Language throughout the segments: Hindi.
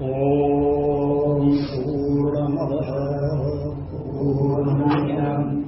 ॐ पूर्णमदः पूर्णमिदम्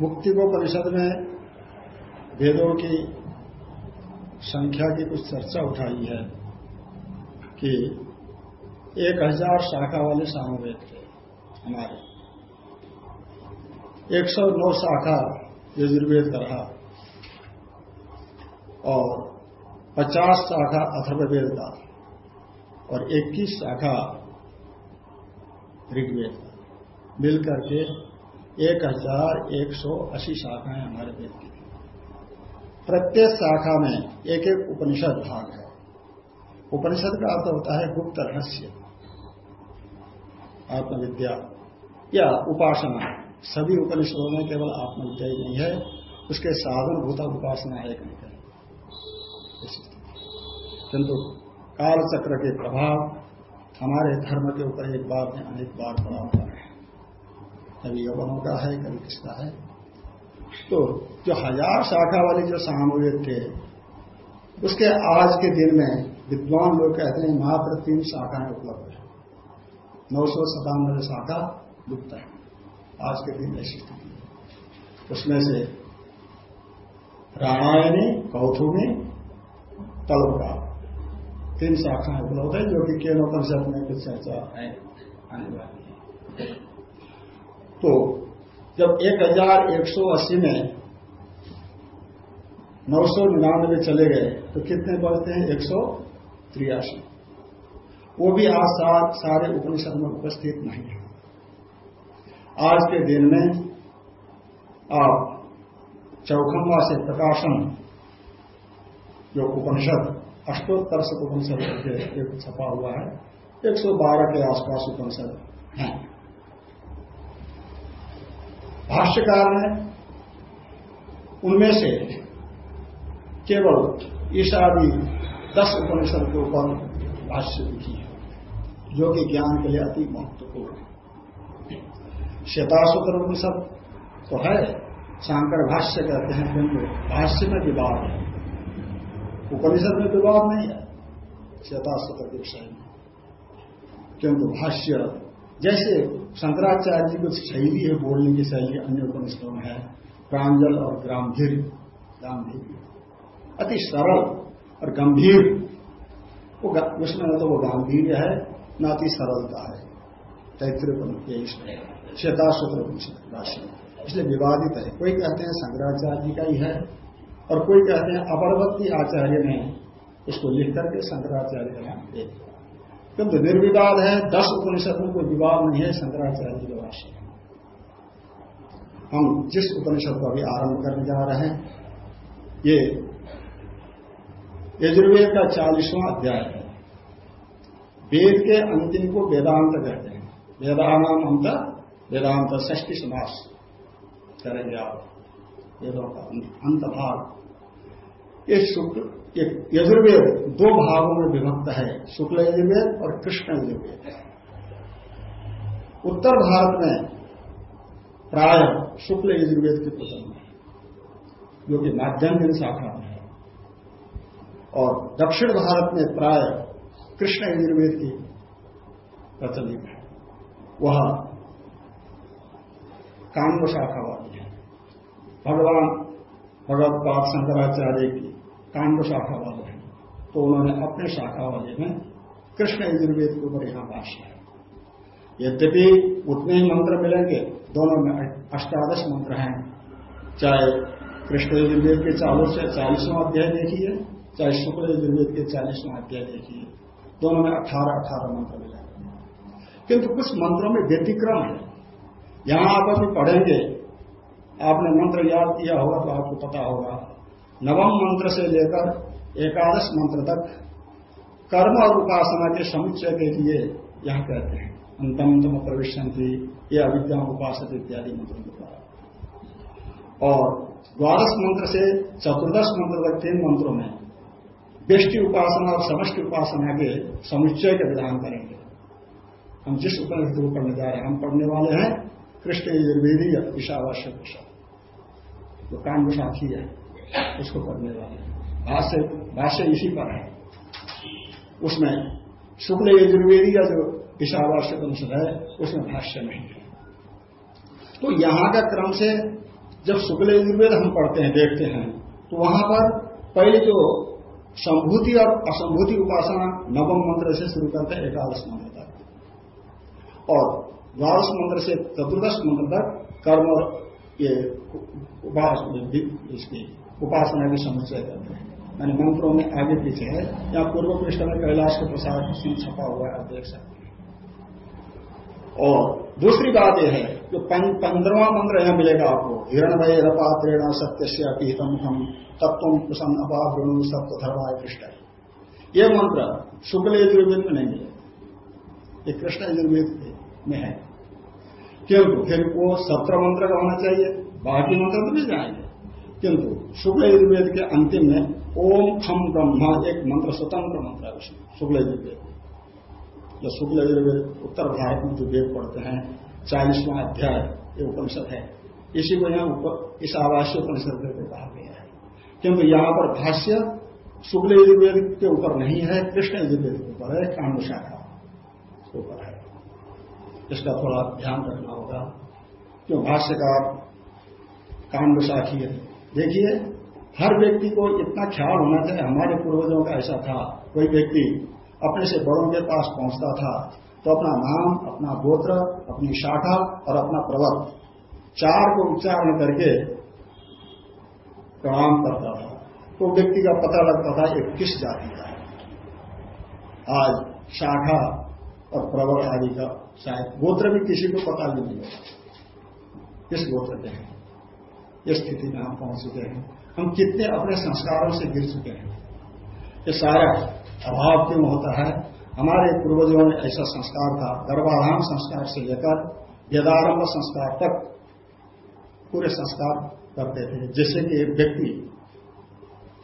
मुक्ति को परिषद में वेदों की संख्या की कुछ चर्चा उठाई है कि एक हज़ार शाखा वाले सामवेद थे हमारे। एक सौ नौ शाखा यजुर्वेद का रहा। और पचास शाखा अथर्ववेद का और इक्कीस शाखा ऋग्वेद का। मिलकर के एक हज़ार एक सौ अस्सी शाखाएँ हमारे वेद की प्रत्येक शाखा में एक एक उपनिषद भाग है। उपनिषद का अर्थ होता है गुप्त रहस्य आत्मविद्या। या उपासना। सभी उपनिषदों में केवल आत्मविद्या ही नहीं है, उसके साधन भूता उपासना है कहीं कहीं किंतु कालचक्र के प्रभाव हमारे धर्म के ऊपर एक बार में अनेक बार पड़ा हुआ है। कभी यवनों का है, कभी किसका है। तो जो हज़ार शाखा वाले जो सामूहिक थे, उसके आज के दिन में विद्वान लोग कहते हैं मात्र तीन शाखाएँ उपलब्ध है। नौ सौ सतानवे शाखा लुप्त है। आज के दिन ऐसी स्थिति उसमें से रामायणी कौथुमी तलुका तीन शाखाएँ उपलब्ध है जो कि केनोपनिषद में कुछ चर्चा है आने वाली है। तो जब एक हज़ार एक सौ अस्सी में नौ सौ निन्यानवे चले गए तो कितने बढ़ते हैं? एक सौ तिरासी वो भी आज सारे उपनिषद में उपस्थित नहीं है। आज के दिन में आप चौखम्बा से प्रकाशन, जो उपनिषद, अष्टोत्तर से उपनिषद करके एक छपा हुआ है 112 के आसपास उपनिषद हैं। भाष्यकार ने उनमें से केवल ईशादी दस उपनिषद के ऊपर भाष्य लिखी है, जो कि ज्ञान के लिए अति महत्वपूर्ण है। श्वेताशुत्र उपनिषद तो है, शांकर भाष्य कहते हैं, किंतु भाष्य में विवाद है। उपनिषद में विवाद नहीं है श्वेताशुत्र के विषय में। किंतु भाष्य, जैसे शंकराचार्य जी कुछ शैली है, बोलने की शैली अन्य उपनिषदों में है, प्रांजल और ग्रामभीर गांधीर्य अति सरल और गंभीर। वो उसमें न तो वो गांधीर्य है, न अति सरलता है। इसमें श्वेतासूत्र राशि। इसलिए विवादित है। कोई कहते हैं शंकराचार्य जी का ही है, और कोई कहते हैं अपरवती आचार्य ने उसको लिख करके शंकराचार्य का नाम दे दिया। किंतु निर्विवाद है, दस उपनिषद में कोई विवाद नहीं है, शंकराचार्य के भाष्य हम जिस उपनिषद को अभी आरंभ करने जा रहे हैं, ये यजुर्वेद का चालीसवां अध्याय है। वेद के अंतिम को वेदांत कहते हैं। वेदानाम अंत, वेदांत ष्टी समास करेंगे आप वेदों का अंत भाग ये शुक्ल यजुर्वेद दो भागों में विभक्त है, शुक्ल यजुर्वेद और कृष्ण यजुर्वेद। उत्तर भारत में प्राय शुक्ल यजुर्वेद की प्रचलन है, जो कि माध्यम शाखा में है। और दक्षिण भारत में प्राय कृष्ण यजुर्वेद की प्रचलित है। वह कांड शाखावादी है। भगवान भगवत पाद शंकराचार्य की कांड शाखावाद है। तो उन्होंने अपने शाखावादी में कृष्ण यजुर्वेद के ऊपर यहाँ भाष्य है यद्यपि उतने ही मंत्र मिलेंगे, दोनों में अष्टादश मंत्र हैं। चाहे कृष्ण यजुर्वेद के चालू से चालीसवां अध्याय देखिए चाहे शुक्ल यजुर्वेद के चालीसवां अध्याय देखिए दोनों में अठारह अठारह मंत्र मिलेंगे किंतु कुछ मंत्रों में व्यतिक्रम है। यहाँ आप अभी पढ़ेंगे, आपने मंत्र याद किया होगा तो आपको पता होगा। नवम मंत्र से लेकर एकादश मंत्र तक कर्म और उपासना के समुच्चय के लिए यह कहते हैं। अंतम तम प्रविशंति ये अविद्या, उपासक इत्यादि मंत्रों के द्वारा। और द्वादश मंत्र से चतुर्दश मंत्र तक तीन मंत्रों में व्यष्टि उपासना और समष्टि उपासना के समुच्चय का विधान करेंगे। हम जिस उपनिषद को पढ़ने जा रहे हैं, हम पढ़ने वाले हैं, कृष्ण यजुर्वेदी ईशावास्य जो कांड साथी है उसको पढ़ने वाले भाष्य भाष्य इसी पर है। उसमें शुक्ल यजुर्वेदी का जो ईशावास्य अनुसार है, उसमें भाष्य नहीं है। तो यहाँ का क्रम से जब शुक्ल यजुर्वेद हम पढ़ते हैं, देखते हैं तो वहाँ पर पहले जो संभूति और असंभूति उपासना नवम मंत्र से शुरू करते हैं, एकादश मंत्र तक। और द्वादश मंत्र से चतुर्दश मंत्र तक कर्म और ये इसकी उपासना की समुचय करते हैं। मैंने मंत्रों में आगे पीछे है। या पूर्व पृष्ठ में कैलाश के प्रसाद सिंह छपा हुआ है हैं। और दूसरी बात यह है जो पंद्रवा मंत्र यहाँ मिलेगा आपको। हिरण भय रपा सत्य से अपीतम हम तत्व प्रसन्न अपा वृणु सत्य धर्माय कृष्ण ये मंत्र शुक्ल यजुर्वेद में नहीं मिलेगा ये कृष्ण यजुर्वेद में है। क्योंकि फिर वो सत्र मंत्र का होना चाहिए। बाकी मंत्र तो मिल जाएँगे। किंतु शुक्ल यजुर्वेद के अंतिम में ओम खम ब्रह्मा एक मंत्र, स्वतंत्र मंत्र है शुक्ल यजुर्वेद। जो शुक्ल उत्तर भारत में जो वेद पढ़ते हैं, चालीसवां अध्याय ये उपनिषद है। इसी को यहाँ इस आवासीय उपनिषद में कहा गया है। किंतु यहाँ पर भाष्य शुक्ल यजुर्वेद के ऊपर नहीं है, कृष्ण यजुर्वेद के ऊपर है, कांड ऊपर है। इसका थोड़ा ध्यान रखना होगा। क्यों? भाष्यकार कांड साखी है। देखिए, हर व्यक्ति को इतना ख्याल होना चाहिए। हमारे पूर्वजों का ऐसा था, कोई व्यक्ति अपने से बड़ों के पास पहुँचता था तो अपना नाम, अपना गोत्र, अपनी शाखा और अपना प्रवक्त, चार को उच्चारण करके प्रणाम करता था। तो व्यक्ति का पता लगता था एक किस जाति का है। आज शाखा और प्रवर आदि का शायद गोत्र भी किसी को पता भी नहीं होगा। किस गोत्र के हैं? इस स्थिति में हम पहुँच चुके हैं? हम कितने अपने संस्कारों से गिर चुके हैं? ये सारा अभाव क्यों होता है? हमारे पूर्वजों में ऐसा संस्कार था। गर्भाधान संस्कार से लेकर यदारंभ संस्कार तक पूरे संस्कार करते थे। जिससे कि एक व्यक्ति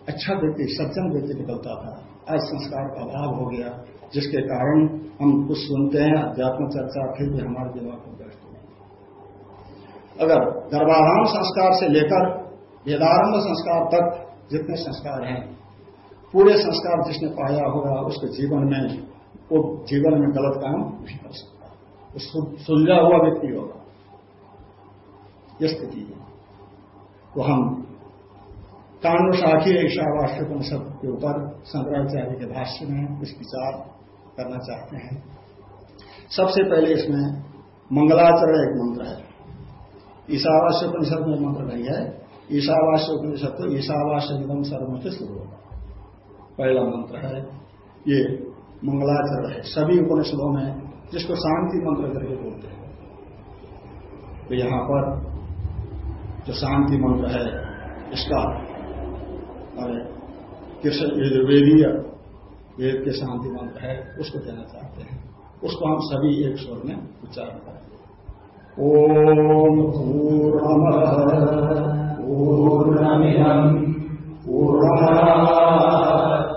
अच्छा व्यक्ति, सज्जन व्यक्ति निकलता था। आज संस्कार का अभाव हो गया, जिसके कारण हम कुछ सुनते हैं, अध्यात्म चर्चा, फिर भी हमारे दिमाग में बैठते अगर गर्भाधान संस्कार से लेकर वेदारंभ संस्कार तक जितने संस्कार हैं पूरे संस्कार जिसने पाया होगा उसके जीवन में, वो जीवन में गलत काम नहीं कर सकता। सुलझा हुआ व्यक्ति होगा। यह स्थिति है। तो हम कांड शाखी ईशावास्य उपनिषद के ऊपर शंकराचार्य के भाष्य में कुछ विचार करना चाहते हैं। सबसे पहले इसमें मंगलाचरण एक मंत्र है। ईशावास्य उपनिषद में मंत्र नहीं है। ईशावास्य उपनिषद तो ईशावास्य निगम सर्व से शुरू होगा पहला मंत्र है। ये मंगलाचरण है। सभी उपनिषदों में जिसको शांति मंत्र करके बोलते हैं। तो यहाँ पर जो शांति मंत्र है, इसका यजुर्वेदीय वेद के शांति मंत्र है, उसको देना चाहते हैं। उसको हम सभी एक स्वर में उच्चारण करेंगे। ओम पूर्ण पूर्णमिदम् पूर्णात्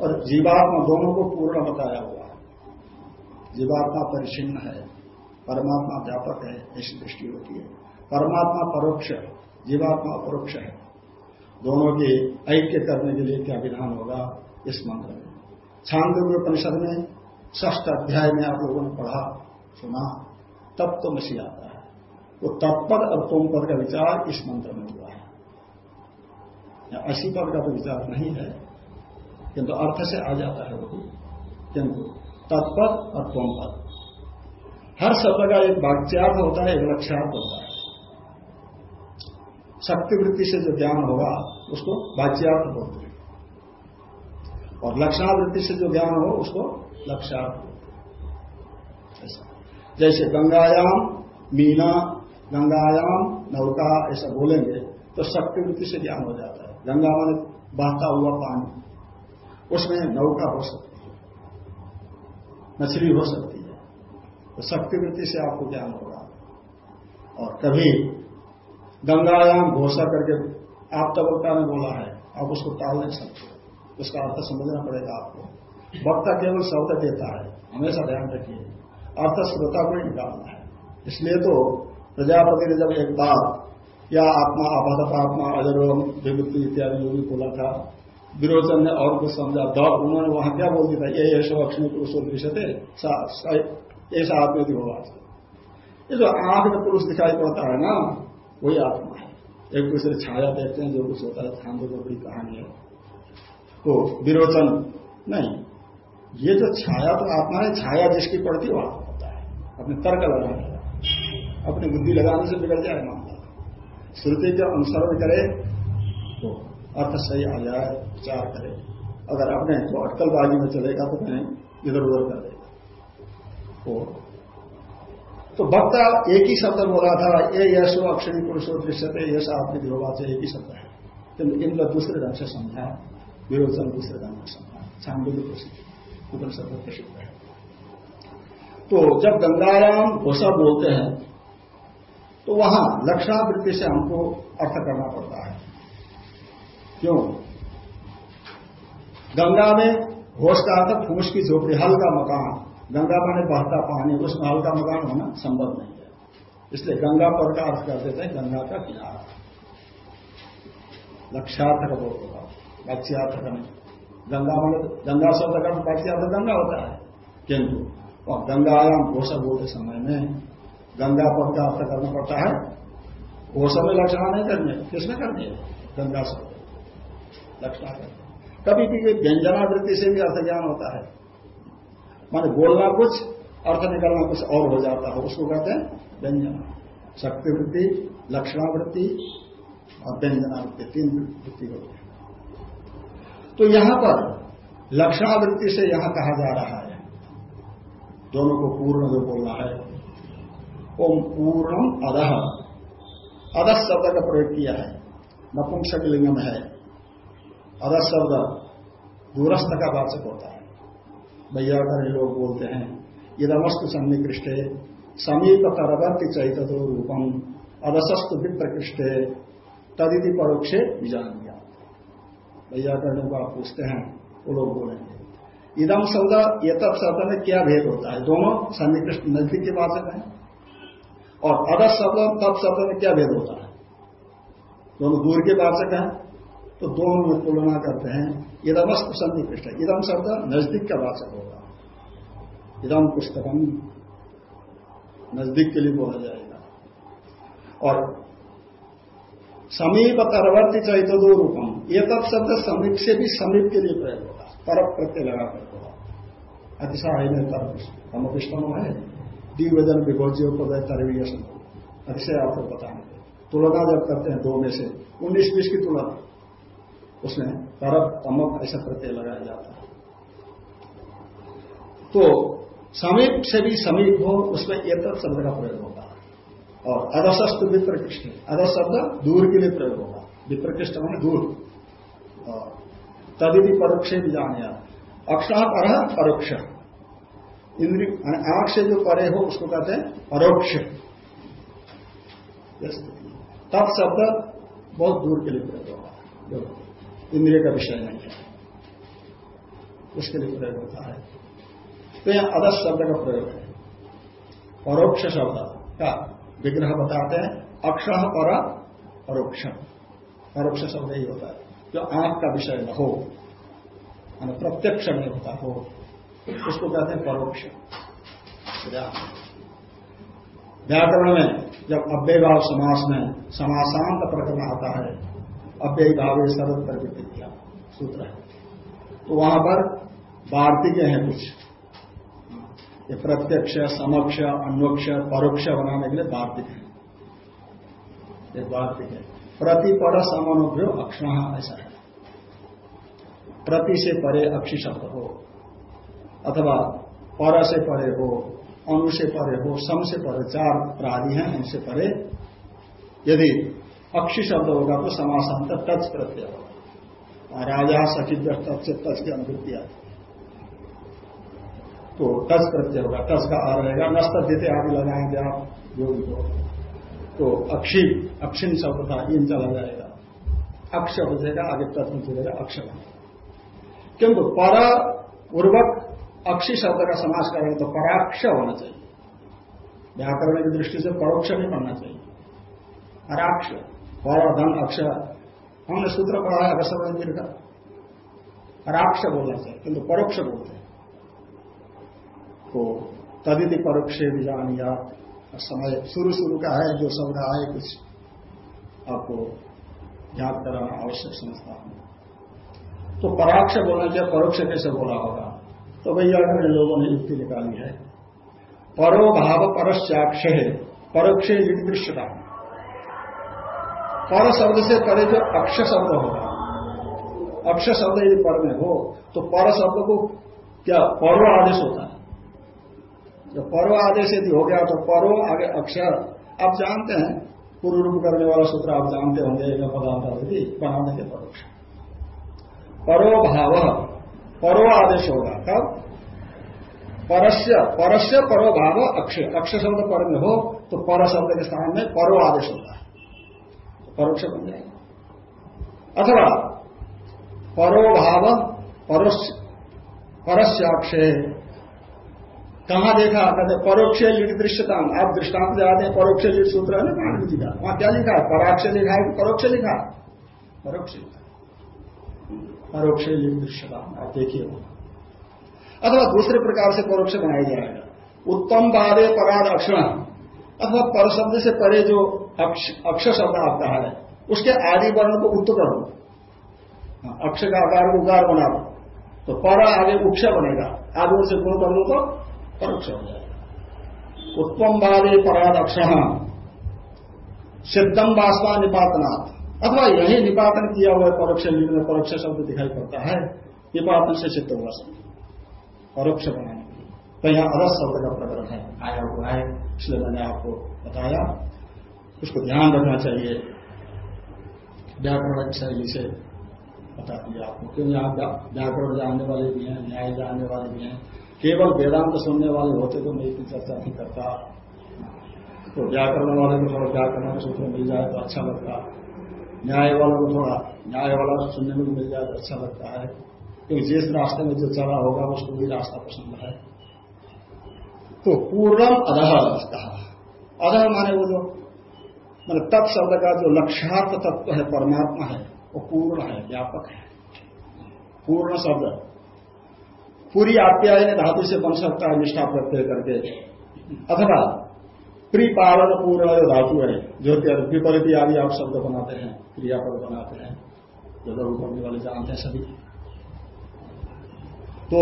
और जीवात्मा दोनों को पूर्ण बताया हुआ है। जीवात्मा परिचिन्न है, परमात्मा व्यापक है, ऐसी दृष्टि होती है। परमात्मा परोक्ष, जीवात्मा परोक्ष है। दोनों के ऐक्य करने के लिए क्या विधान होगा? इस मंत्र में। छांदोग्य परिषद में ष्ठ अध्याय में आप लोगों ने पढ़ा, सुना तब तो मसी आता है। वो तत्पद और तुम पद का विचार इस मंत्र में हुआ है। असी पद का तो विचार नहीं है। किंतु अर्थ से आ जाता है वो किंतु तत्पद और तोम पद हर शब्द का एक वाक्यार्थ होता है, एक लक्ष्यार्थ होता है। शक्ति वृत्ति से जो ज्ञान होगा, उसको वाच्यार्थ बोलते हैं। और लक्षणावृत्ति से जो ज्ञान हो, उसको लक्ष्यार्थ जैसे गंगायाम, मीना, गंगायाम, नौका, ऐसा बोलेंगे तो शक्ति वृत्ति से ज्ञान हो जाता है। गंगा में बहता हुआ पानी। उसमें नौका हो सकती है मछली हो सकती है। तो शक्ति वृत्ति से आपको ज्ञान होगा। और कभी गंगायाम घोषा करके, आप तबक्ता ने बोला है, आप उसको टाल नहीं सकते। उसका अर्थ समझना पड़ेगा आपको। वक्ता केवल शब्द देता है, हमेशा ध्यान रखिए। अर्थ श्रोता को ही निकालना है। इसलिए तो प्रजापति ने जब एक बात या आत्मा आपादपात्मा अजरोम विभुति इत्यादि जो भी बोला था विरोचन ने और कुछ समझा। दौड़ उन्होंने वहाँ क्या बोल दिया था? ये ऐसा अक्षणी पुरुष दृश्यते ऐसा आत्मति होगा ये जो आँख में पुरुष दिखाई पड़ता है ना, वही आत्मा है। एक दूसरे छाया देखते हैं, जो कुछ होता है खान जो बड़ी कहानी है। तो विरोचन नहीं। ये जो छाया तो आत्मा है, छाया जिसकी पड़ती वहाँ होता है। अपने तर्क लगाने का अपनी बुद्धि लगाने से बिगड़ जाए मामला। श्रुति के अनुसरण करे अर्थ सही आ जाए, विचार करे। अगर अपने तो अटकलबाजी में चलेगा तो कहीं, इधर उधर कर देगा। तो तो वक्ता एक ही शब्द बोला था ये यशो अक्षरी पुरुषो दृश्यते, यश होगा से एक ही शब्द है। किंतु इन लोग दूसरे ढंग से समझा, विरोचन दूसरे ढंग से समझा। छांदोग्य प्रसिद्ध उपनिषद प्रसिद्ध है। तो जब गंगाराम घोषा बोलते हैं तो वहाँ लक्षणावृत्ति से हमको अर्थ करना पड़ता है। क्यों? गंगा में घोष का अर्थ फूस की झोपड़ी, हल्का मकान। गंगा माने बहता पानी उस महल का मकान होना संभव नहीं है। इसलिए गंगा पर का अर्थ कर देते हैं गंगा का किनारा। लक्ष्यार्थ का बोल होगा वाच्यार्थ का नहीं। गंगा मान, गंगा शब्द का वाच्यार्थ गंगा होता है। किंतु, और गंगायाम घोषा बोलते समय में गंगा पद का अर्थ करना पड़ता है। घोषा में लक्षणा नहीं करनी किसने करनी? है गंगा शब्द। लक्षणा करनी कभी भी व्यंजनावृत्ति से भी अर्थ ज्ञान होता है। माने बोलना कुछ, अर्थ निकलना कुछ और हो जाता है। उसको कहते हैं व्यंजना। शक्ति वृत्ति लक्षणावृत्ति और व्यंजनावृत्ति, तीन वृत्ति होती है तो यहाँ पर लक्षणावृत्ति से यहाँ कहा जा रहा है। दोनों को पूर्ण जो बोलना है, ओम पूर्णम अदह अदह शब्द का प्रयोग किया है। नपुंसक लिंग में है। अदह शब्द दूरस्थ का वाचक होता है। वैयाकरण लोग बोलते हैं इदमस्तु सन्निकृष्ट, समीप तरवर्ती चैतो रूपम, अवसस्तु विप्रकृष्ट तदिति परोक्षे विजान दिया वैयाकरण को आप पूछते हैं, वो लोग बोलेंगे। इदम शब्द ये शब्द में क्या भेद होता है? दोनों सन्निकृष्ट नज़दीक के वाचक हैं। और अदस शब्द तब शब्द में क्या भेद होता है? दोनों दूर के वाचक हैं। तो दोनों में तुलना करते हैं। इदमस्त सन्निकृष्ट इदम शब्द नज़दीक का वाचक होगा। इदम पुस्तकम नज़दीक के लिए बोला जाएगा। और समीप तरवर्ती दो रूपम। ये तब शब्द समीप से भी समीप के लिए प्रयोग होगा। तरफ़ प्रत्यय लगाकर होगा। अतिशय में तरफ़ हम है। दिग्वजन विभोज्य पद तरवीय अतिशय आपको बताएँगे तुलना जब करते हैं दो में से, उन्नीस बीस की तुलना। उसमें तरफ़ अमक ऐसा प्रत्यय लगाया जाता है। तो समीप से भी समीप हो, उसमें एक शब्द का प्रयोग होगा। और अदशस्त विप्रकृष्ण अदस शब्द दूर के लिए प्रयोग होगा। विप्रकृष्ण मैंने दूर। तभी भी परोक्ष भी जाने अक्षा पर परोक्ष। इंद्री आँख से जो परे हो, उसको कहते हैं परोक्ष। तब शब्द बहुत दूर के लिए प्रयोग होगा। इंद्रिय का विषय नहीं है। उसके लिए प्रयोग होता है। तो यह अदस शब्द का प्रयोग है। परोक्ष शब्द का विग्रह बताते हैं अक्षर पर परोक्ष। परोक्ष शब्द ही होता है, जो आँख का विषय न हो प्रत्यक्ष नहीं होता हो, उसको कहते हैं परोक्ष। व्याकरण में, जब अव्यय भाव समास में समासांत प्रकरण आता है अव्यय भाव सरल प्रवृत्ति किया सूत्र है। तो वहाँ पर वार्तिक हैं कुछ। ये प्रत्यक्ष, समक्ष, अन्वक्ष, परोक्ष बनाने के लिए वार्तिक है। एक वार्तिक है। प्रतिपर समानुभ्यो अक्षण, ऐसा है। प्रति से परे अक्षी शब्द हो, अथवा पर से परे हो, अनु से परे हो, सम से परे, चार प्राणी हैं उनसे परे। यदि अक्षी शब्द होगा तो समासांत टच प्रत्यय होगा। राजा सचिव टच टच की अनुभूति आती तो टच प्रत्यय होगा टच का आ रहेगा नस्त देते आदि लगाएँगे आप योगी को तो अक्षी अक्षिण शब्द था, इन चला जाएगा। अक्ष बचेगा आगे में चलेगा अक्ष किंतु पर पूर्वक अक्षी शब्द का समास करेंगे तो पराक्ष होना चाहिए। व्याकरण की दृष्टि से परोक्ष नहीं पढ़ना चाहिए। पराक्ष। पर धन अक्षर हमने सूत्र पढ़ा है अगर समझ का। पराक्ष बोलना चाहिए किंतु परोक्ष बोलते हैं। तो तदिति परोक्ष भी जानिया समय शुरू शुरू का है, जो शब्द आए कुछ। आपको याद कराना आवश्यक समझता हूँ। तो पराक्ष बोलना चाहिए परोक्ष कैसे बोला होगा? तो भैया लोगों ने युक्ति निकाली है। परो भाव परस्याक्ष है परोक्ष दृश्यता पर शब्द से परे जो अक्ष शब्द होगा। अक्ष शब्द यदि पर में हो तो पर शब्द को क्या? पर्व आदेश होता है। जब पर्व आदेश यदि हो गया तो पर्व आगे अक्षर आप जानते हैं, पूर्व रूप करने वाला सूत्र आप जानते होंगे पदार्थ यदि, बनाने के परोक्ष। परो भाव परो आदेश होगा। कब? परस्य परस्य परो भाव अक्ष। अक्ष शब्द पर में हो तो पर शब्द के स्थान में परो आदेश होता है। परोक्ष बन जाएगा। अथवा परो भाव परस्य परस्याक्षे कहाँ देखा? कहते परोक्ष लिट दृश्यता आप दृष्टांत जाते हैं परोक्ष लिट सूत्र है ना पांडव का। वहाँ क्या लिखा है? पराक्ष लिखा है परोक्ष लिखा परोक्ष लिखा परोक्ष लिट दृश्यता आप देखिए अथवा दूसरे प्रकार से परोक्ष बनाया जाएगा। उत्तम बाधे पराध अक्षण अथवा पर शब्द से परे जो अक्ष शब्द आता है। उसके आदि वर्ण को उत्तर करो। हाँ, अक्ष का आकार को उगार बना दो तो पर आगे उक्ष बनेगा। आदि से गुण कर लो तो परोक्ष हो जाएगा। उत्तम बाले परादक्ष। सिद्धम वास्तवा निपातनाथ अथवा यही निपातन किया हुआ परोक्ष लीड में परोक्ष शब्द दिखाई पड़ता है। निपातन से सिद्ध हुआ शब्द परोक्ष बनाने के लिए। तो यहाँ अरस शब्द का प्रकरण है। आया हुआ है। इसलिए मैंने आपको बताया। उसको ध्यान रखना चाहिए। व्याकरण शैली से बता दिया आपको क्यों यहाँ व्याकरण जानने वाले भी हैं, न्याय जानने वाले भी हैं। केवल वेदांत सुनने वाले होते तो मैं इतनी चर्चा नहीं करता। तो व्याकरण वाले को थोड़ा व्याकरण सूत्र मिल जाए तो अच्छा लगता। न्याय वालों को थोड़ा, न्याय वाला सुनने में मिल जाए तो अच्छा लगता है। क्योंकि जिस रास्ते में जो चला होगा उसको भी रास्ता पसंद है। तो पूर्णम अधह कहा। अधह माने वो जो मैंने तत् शब्द का जो लक्ष्यार्थ तत्व है, परमात्मा है, वो पूर्ण है, व्यापक है। पूर्ण शब्द। पूरी आप्यायन धातु से बन सकता है, निष्ठा प्रत्यय करके। अथवा प्रिपालन पूर्ण धातु है, जो विपरीत आदि आप शब्द बनाते हैं, क्रियापद बनाते हैं जो लघु करने वाले जानते हैं सभी। तो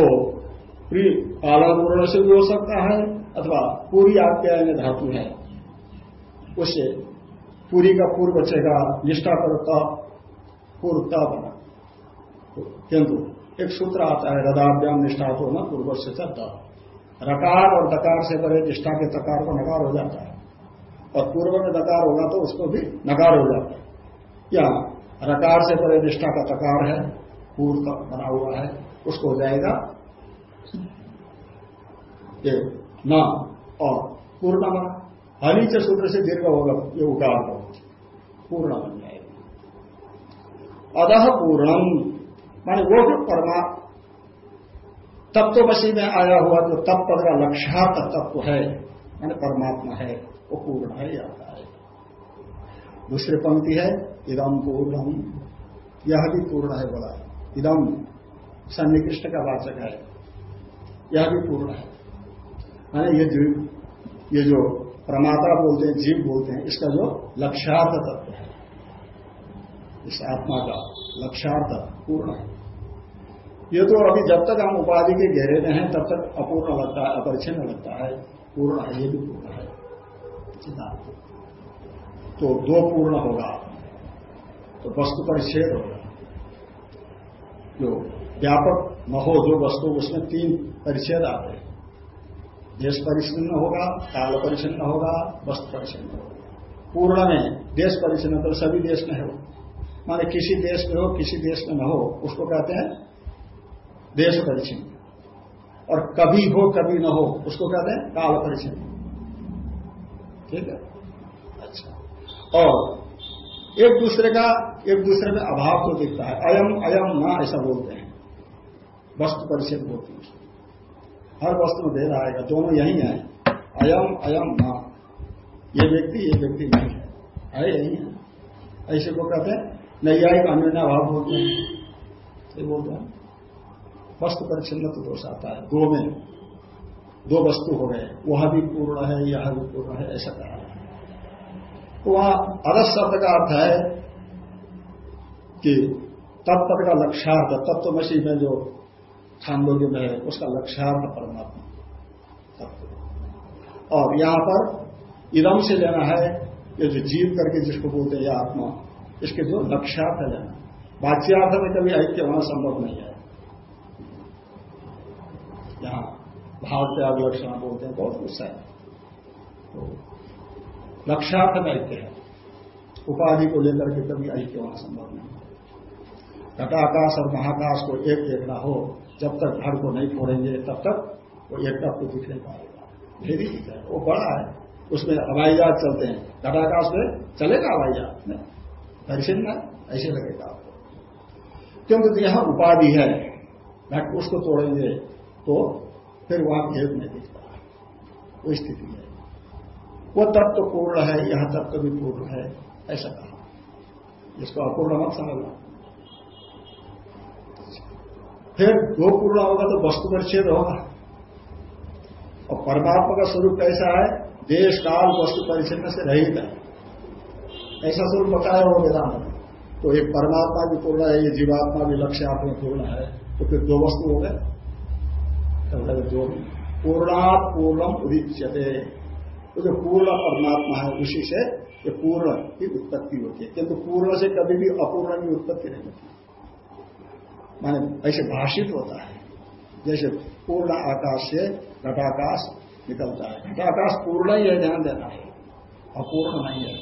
प्री पालन पूर्ण से भी हो सकता है, अथवा पूरी आप्यायन धातु है, उससे पूरी का पूर्व बचेगा, निष्ठा करता पूर्वता बना। किंतु एक सूत्र आता है, रदाभ्याम निष्ठा तो न पूर्व से चलता रकार और दकार से परे निष्ठा के तकार को नकार हो जाता है। और पूर्व में दकार होगा तो उसको भी नकार हो जाता है। या रकार से परे निष्ठा का तकार है, पूर्व बना हुआ है, उसको हो जाएगा ये न और पूर्ण हनी से सूत्र से दीर्घ होगा, ये उकार पूर्ण बन जाएगा अदह पूर्णम, माने वो जो परमा तत्वशी में आया हुआ जो तत्व का लक्ष्यार्थ तत्व है, माने परमात्मा है, वो पूर्ण है आता है। दूसरी पंक्ति है, इदम पूर्णम। यह भी पूर्ण है बोला। इदम सन्निकृष्ट का वाचक है। यह भी पूर्ण है। माने ये जीव ये जो प्रमाता बोलते हैं, जीव बोलते हैं, इसका जो लक्ष्यार्थ तत्व है। इस आत्मा का लक्ष्यार्थ पूर्ण है। ये तो अभी जब तक हम उपाधि के घेरे में हैं, तब तक अपूर्ण लगता है, अपरिचिन्न लगता है, पूर्ण है, ये भी पूर्ण है। तो दो पूर्ण होगा। तो वस्तु परिच्छेद होगा जो व्यापक न हो जो वस्तु, उसमें तीन परिच्छेद आते हैं। देश परिच्छिन्न होगा, काल परिच्छिन्न होगा वस्तु परिच्छिन्न होगा। पूर्ण में देश परिच्छिन्न तो सभी देश में हो माने किसी देश में हो, किसी देश में न हो, उसको कहते हैं देश परिचिन और कभी हो, कभी न हो, उसको कहते हैं काल परिचिन ठीक है? अच्छा। और एक दूसरे का, एक दूसरे में अभाव को दिखता है। अयम अयम न ऐसा बोलते हैं। वस्तु परिचित होती है हर वस्तु में भेद आएगा, दोनों यही है। अयम अयम, न। ये व्यक्ति ये व्यक्ति नहीं है। है यही है। ऐसे को कहते हैं नैयायिक अन्य अभाव बोलते हैं ये बोलते हैं, वस्तु परिचिन्न तो दोष आता है, दो में। दो वस्तु हो गए, वह भी पूर्ण है, यह भी पूर्ण है, ऐसा कहा तो वहाँ अरस शब्द का अर्थ है कि तत्व का लक्ष्यार्थ, तत्वमसी में जो छांदोग्य में है उसका लक्ष्यार्थ परमात्मा। और यहाँ पर इदम से लेना है, ये जो जीव करके जिसको बोलते हैं आत्मा, इसके जो लक्ष्यार्थ है लेना। बाच्यार्थ में कभी ऐक्य होना संभव नहीं है। जहाँ भाव त्याग लक्षण बोलते हैं, बहुत कुछ है। तो लक्ष्यार्थ में ऐक्य है। उपाधि को लेकर के कभी ऐक्य होना संभव नहीं। घटाकाश और महाकाश को एक देखना हो जब तक घर को नहीं फोड़ेंगे, तब तक वो एक तक को दिख नहीं पाएगा ही दिख है। वो बड़ा है। उसमें हवाई जहाज़ चलते हैं। घटाकाश में चलेगा हवाई जहाज़ में दर्शन में ऐसे लगेगा आपको। क्योंकि यहाँ उपाधि है। घट उसको तोड़ेंगे तो फिर वहाँ भेद नहीं दिखता। वो स्थिति है। वो तत्व तो पूर्ण है, यह तत्व भी पूर्ण है, ऐसा कहा। जिसको अपूर्ण मत समझना। फिर दो पूर्ण होगा तो वस्तु परिच्छेद होगा। और परमात्मा का स्वरूप कैसा है? देश, काल, वस्तु परिच्छेद से रहित है। ऐसा स्वरूप बताया हो वेदांत में तो एक परमात्मा भी पूर्ण है ये जीवात्मा भी लक्ष्य आप पूर्ण है। तो फिर दो वस्तु हो गए। जो पूर्णात पूर्णम उदिच्यते तो जो पूर्ण परमात्मा है, उसी से ये पूर्ण की उत्पत्ति होती है। किंतु पूर्ण से कभी भी अपूर्ण की उत्पत्ति नहीं होती। माने ऐसे भाषित होता है। जैसे पूर्ण आकाश से घटाकाश निकलता है। घटाकाश पूर्ण ही है, ध्यान देना। है अपूर्ण नहीं है।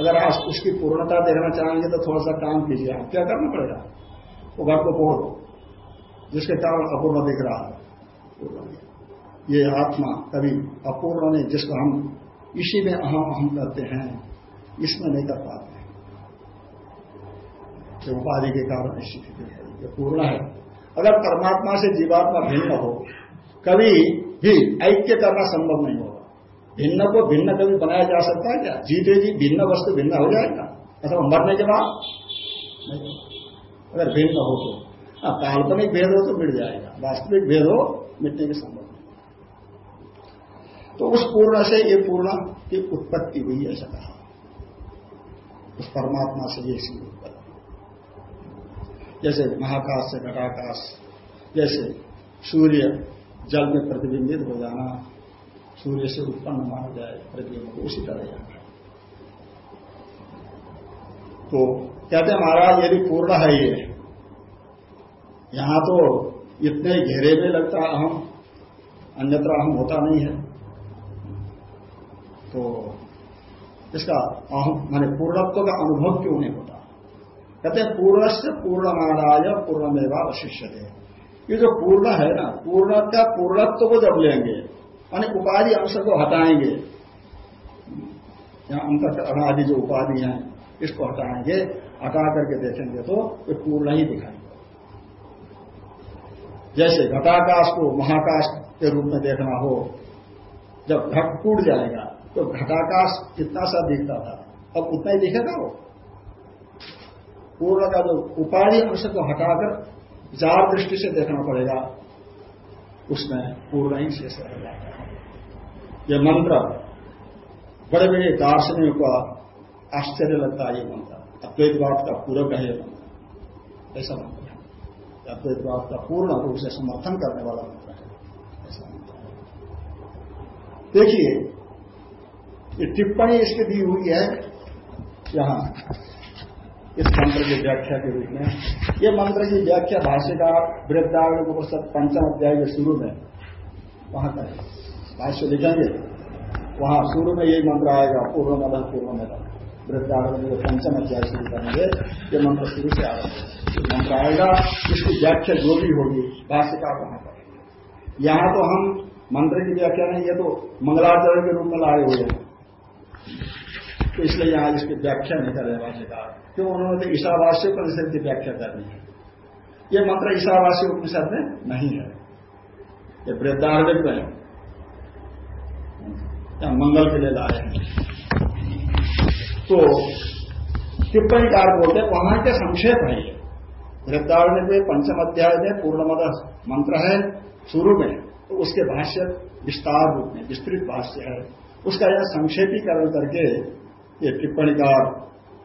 अगर आप उसकी पूर्णता देखना चाहेंगे तो थोड़ा सा काम कीजिए। आप क्या करना पड़ेगा? वो घर को फोड़ जिसके कारण अपूर्ण दिख रहा है। ये आत्मा कभी अपूर्ण नहीं, जिसको हम इसी में अहम अहम करते हैं, इसमें नहीं कर पाते। जो उपाधि के कारण स्थिति है। ये पूर्ण है। अगर परमात्मा से जीवात्मा भिन्न हो कभी भी ऐक्य करना संभव नहीं होगा। भिन्न को भिन्न कभी बनाया जा सकता है क्या? जीते जी भिन्न वस्तु भिन्न हो जाएगा। अथवा मरने के बाद? अगर भिन्न हो तो। हाँ, काल्पनिक भेद हो तो मिट जाएगा। वास्तविक भेद हो मिटने के संभव तो उस पूर्ण से ये पूर्ण की उत्पत्ति हुई ऐसा कहा। उस परमात्मा से ये उत्पत्ति जैसे महाकाश से घटाकाश जैसे सूर्य जल में प्रतिबिंबित हो जाना, सूर्य से उत्पन्न माना जाए प्रतिबिंब को, उसी तरह जाना तो कहते हैं महाराज यदि पूर्ण है ये। यहाँ तो इतने घेरे में लगता अहम अन्यत्र अहम होता नहीं है। तो इसका अहम, माने पूर्णत्व का अनुभव क्यों नहीं होता? कहते हैं पूर्ण से पूर्णमादाय, पूर्णमेवा अशिष्य ये जो पूर्ण है ना, पूर्ण का पूर्णत्व को जब लेंगे माने उपाधि अंश को हटाएँगे, यहाँ अंत अनादि जो उपाधि है, इसको हटाएँगे, हटा करके देखेंगे तो ये पूर्ण ही दिखाएँगे जैसे घटाकाश को महाकाश के रूप में देखना हो, जब घट टूट जाएगा तो घटाकाश कितना सा दिखता था? अब उतना ही दिखेगा वो? पूर्ण का जो उपाधि अंश को हटाकर विचार दृष्टि से देखना पड़ेगा। उसमें पूर्ण ही शेष रह जाता है ये मंत्र बड़े बड़े दार्शनिकों का आश्चर्य लगता है ये मंत्र। अद्वैतवाद का पूरक है ये मंत्र। ऐसा मंत्र है। अद्वैतवाद का पूर्ण रूप से समर्थन करने वाला मंत्र है। ऐसा मंत्र है। देखिए, ये टिप्पणी इसकी दी हुई है। यहाँ इस मंत्र की व्याख्या के रूप में। ये मंत्र की व्याख्या भाष्यकार वृद्धावण उपस्थित पंचम अध्याय के शुरू में वहाँ करें भाष्य लिखेंगे। वहाँ शुरू में यही मंत्र आएगा, पूर्व मदन पूर्व मदन वृद्धावण जो पंचम अध्याय शुरू करेंगे। ये मंत्र शुरू से आएगा मंत्र आएगा, इसकी व्याख्या जो भी होगी, भाष्यकार वहाँ करेंगे यहाँ तो हम मंत्र की व्याख्या नहीं, ये तो मंगलाचरण के रूप में लाए हुए हैं। तो इसलिए यहाँ इसकी व्याख्या नहीं कर रहे भाष्यकार क्यों? उन्होंने तो ईशावास्य उपनिषद की व्याख्या करनी है। ये मंत्र ईशावास्य उपनिषद में नहीं है। ये वृद्धार्विक में या मंगल के लिए लाए हैं। तो टिप्पणी कार बोलते वहाँ के संक्षेप है ये। वृद्धारण्य में, पंचम अध्याय में पूर्णमद मंत्र है, शुरू में। तो उसके भाष्य विस्तार रूप में, विस्तृत भाष्य है। उसका यह संक्षेपीकरण करके ये टिप्पणीकार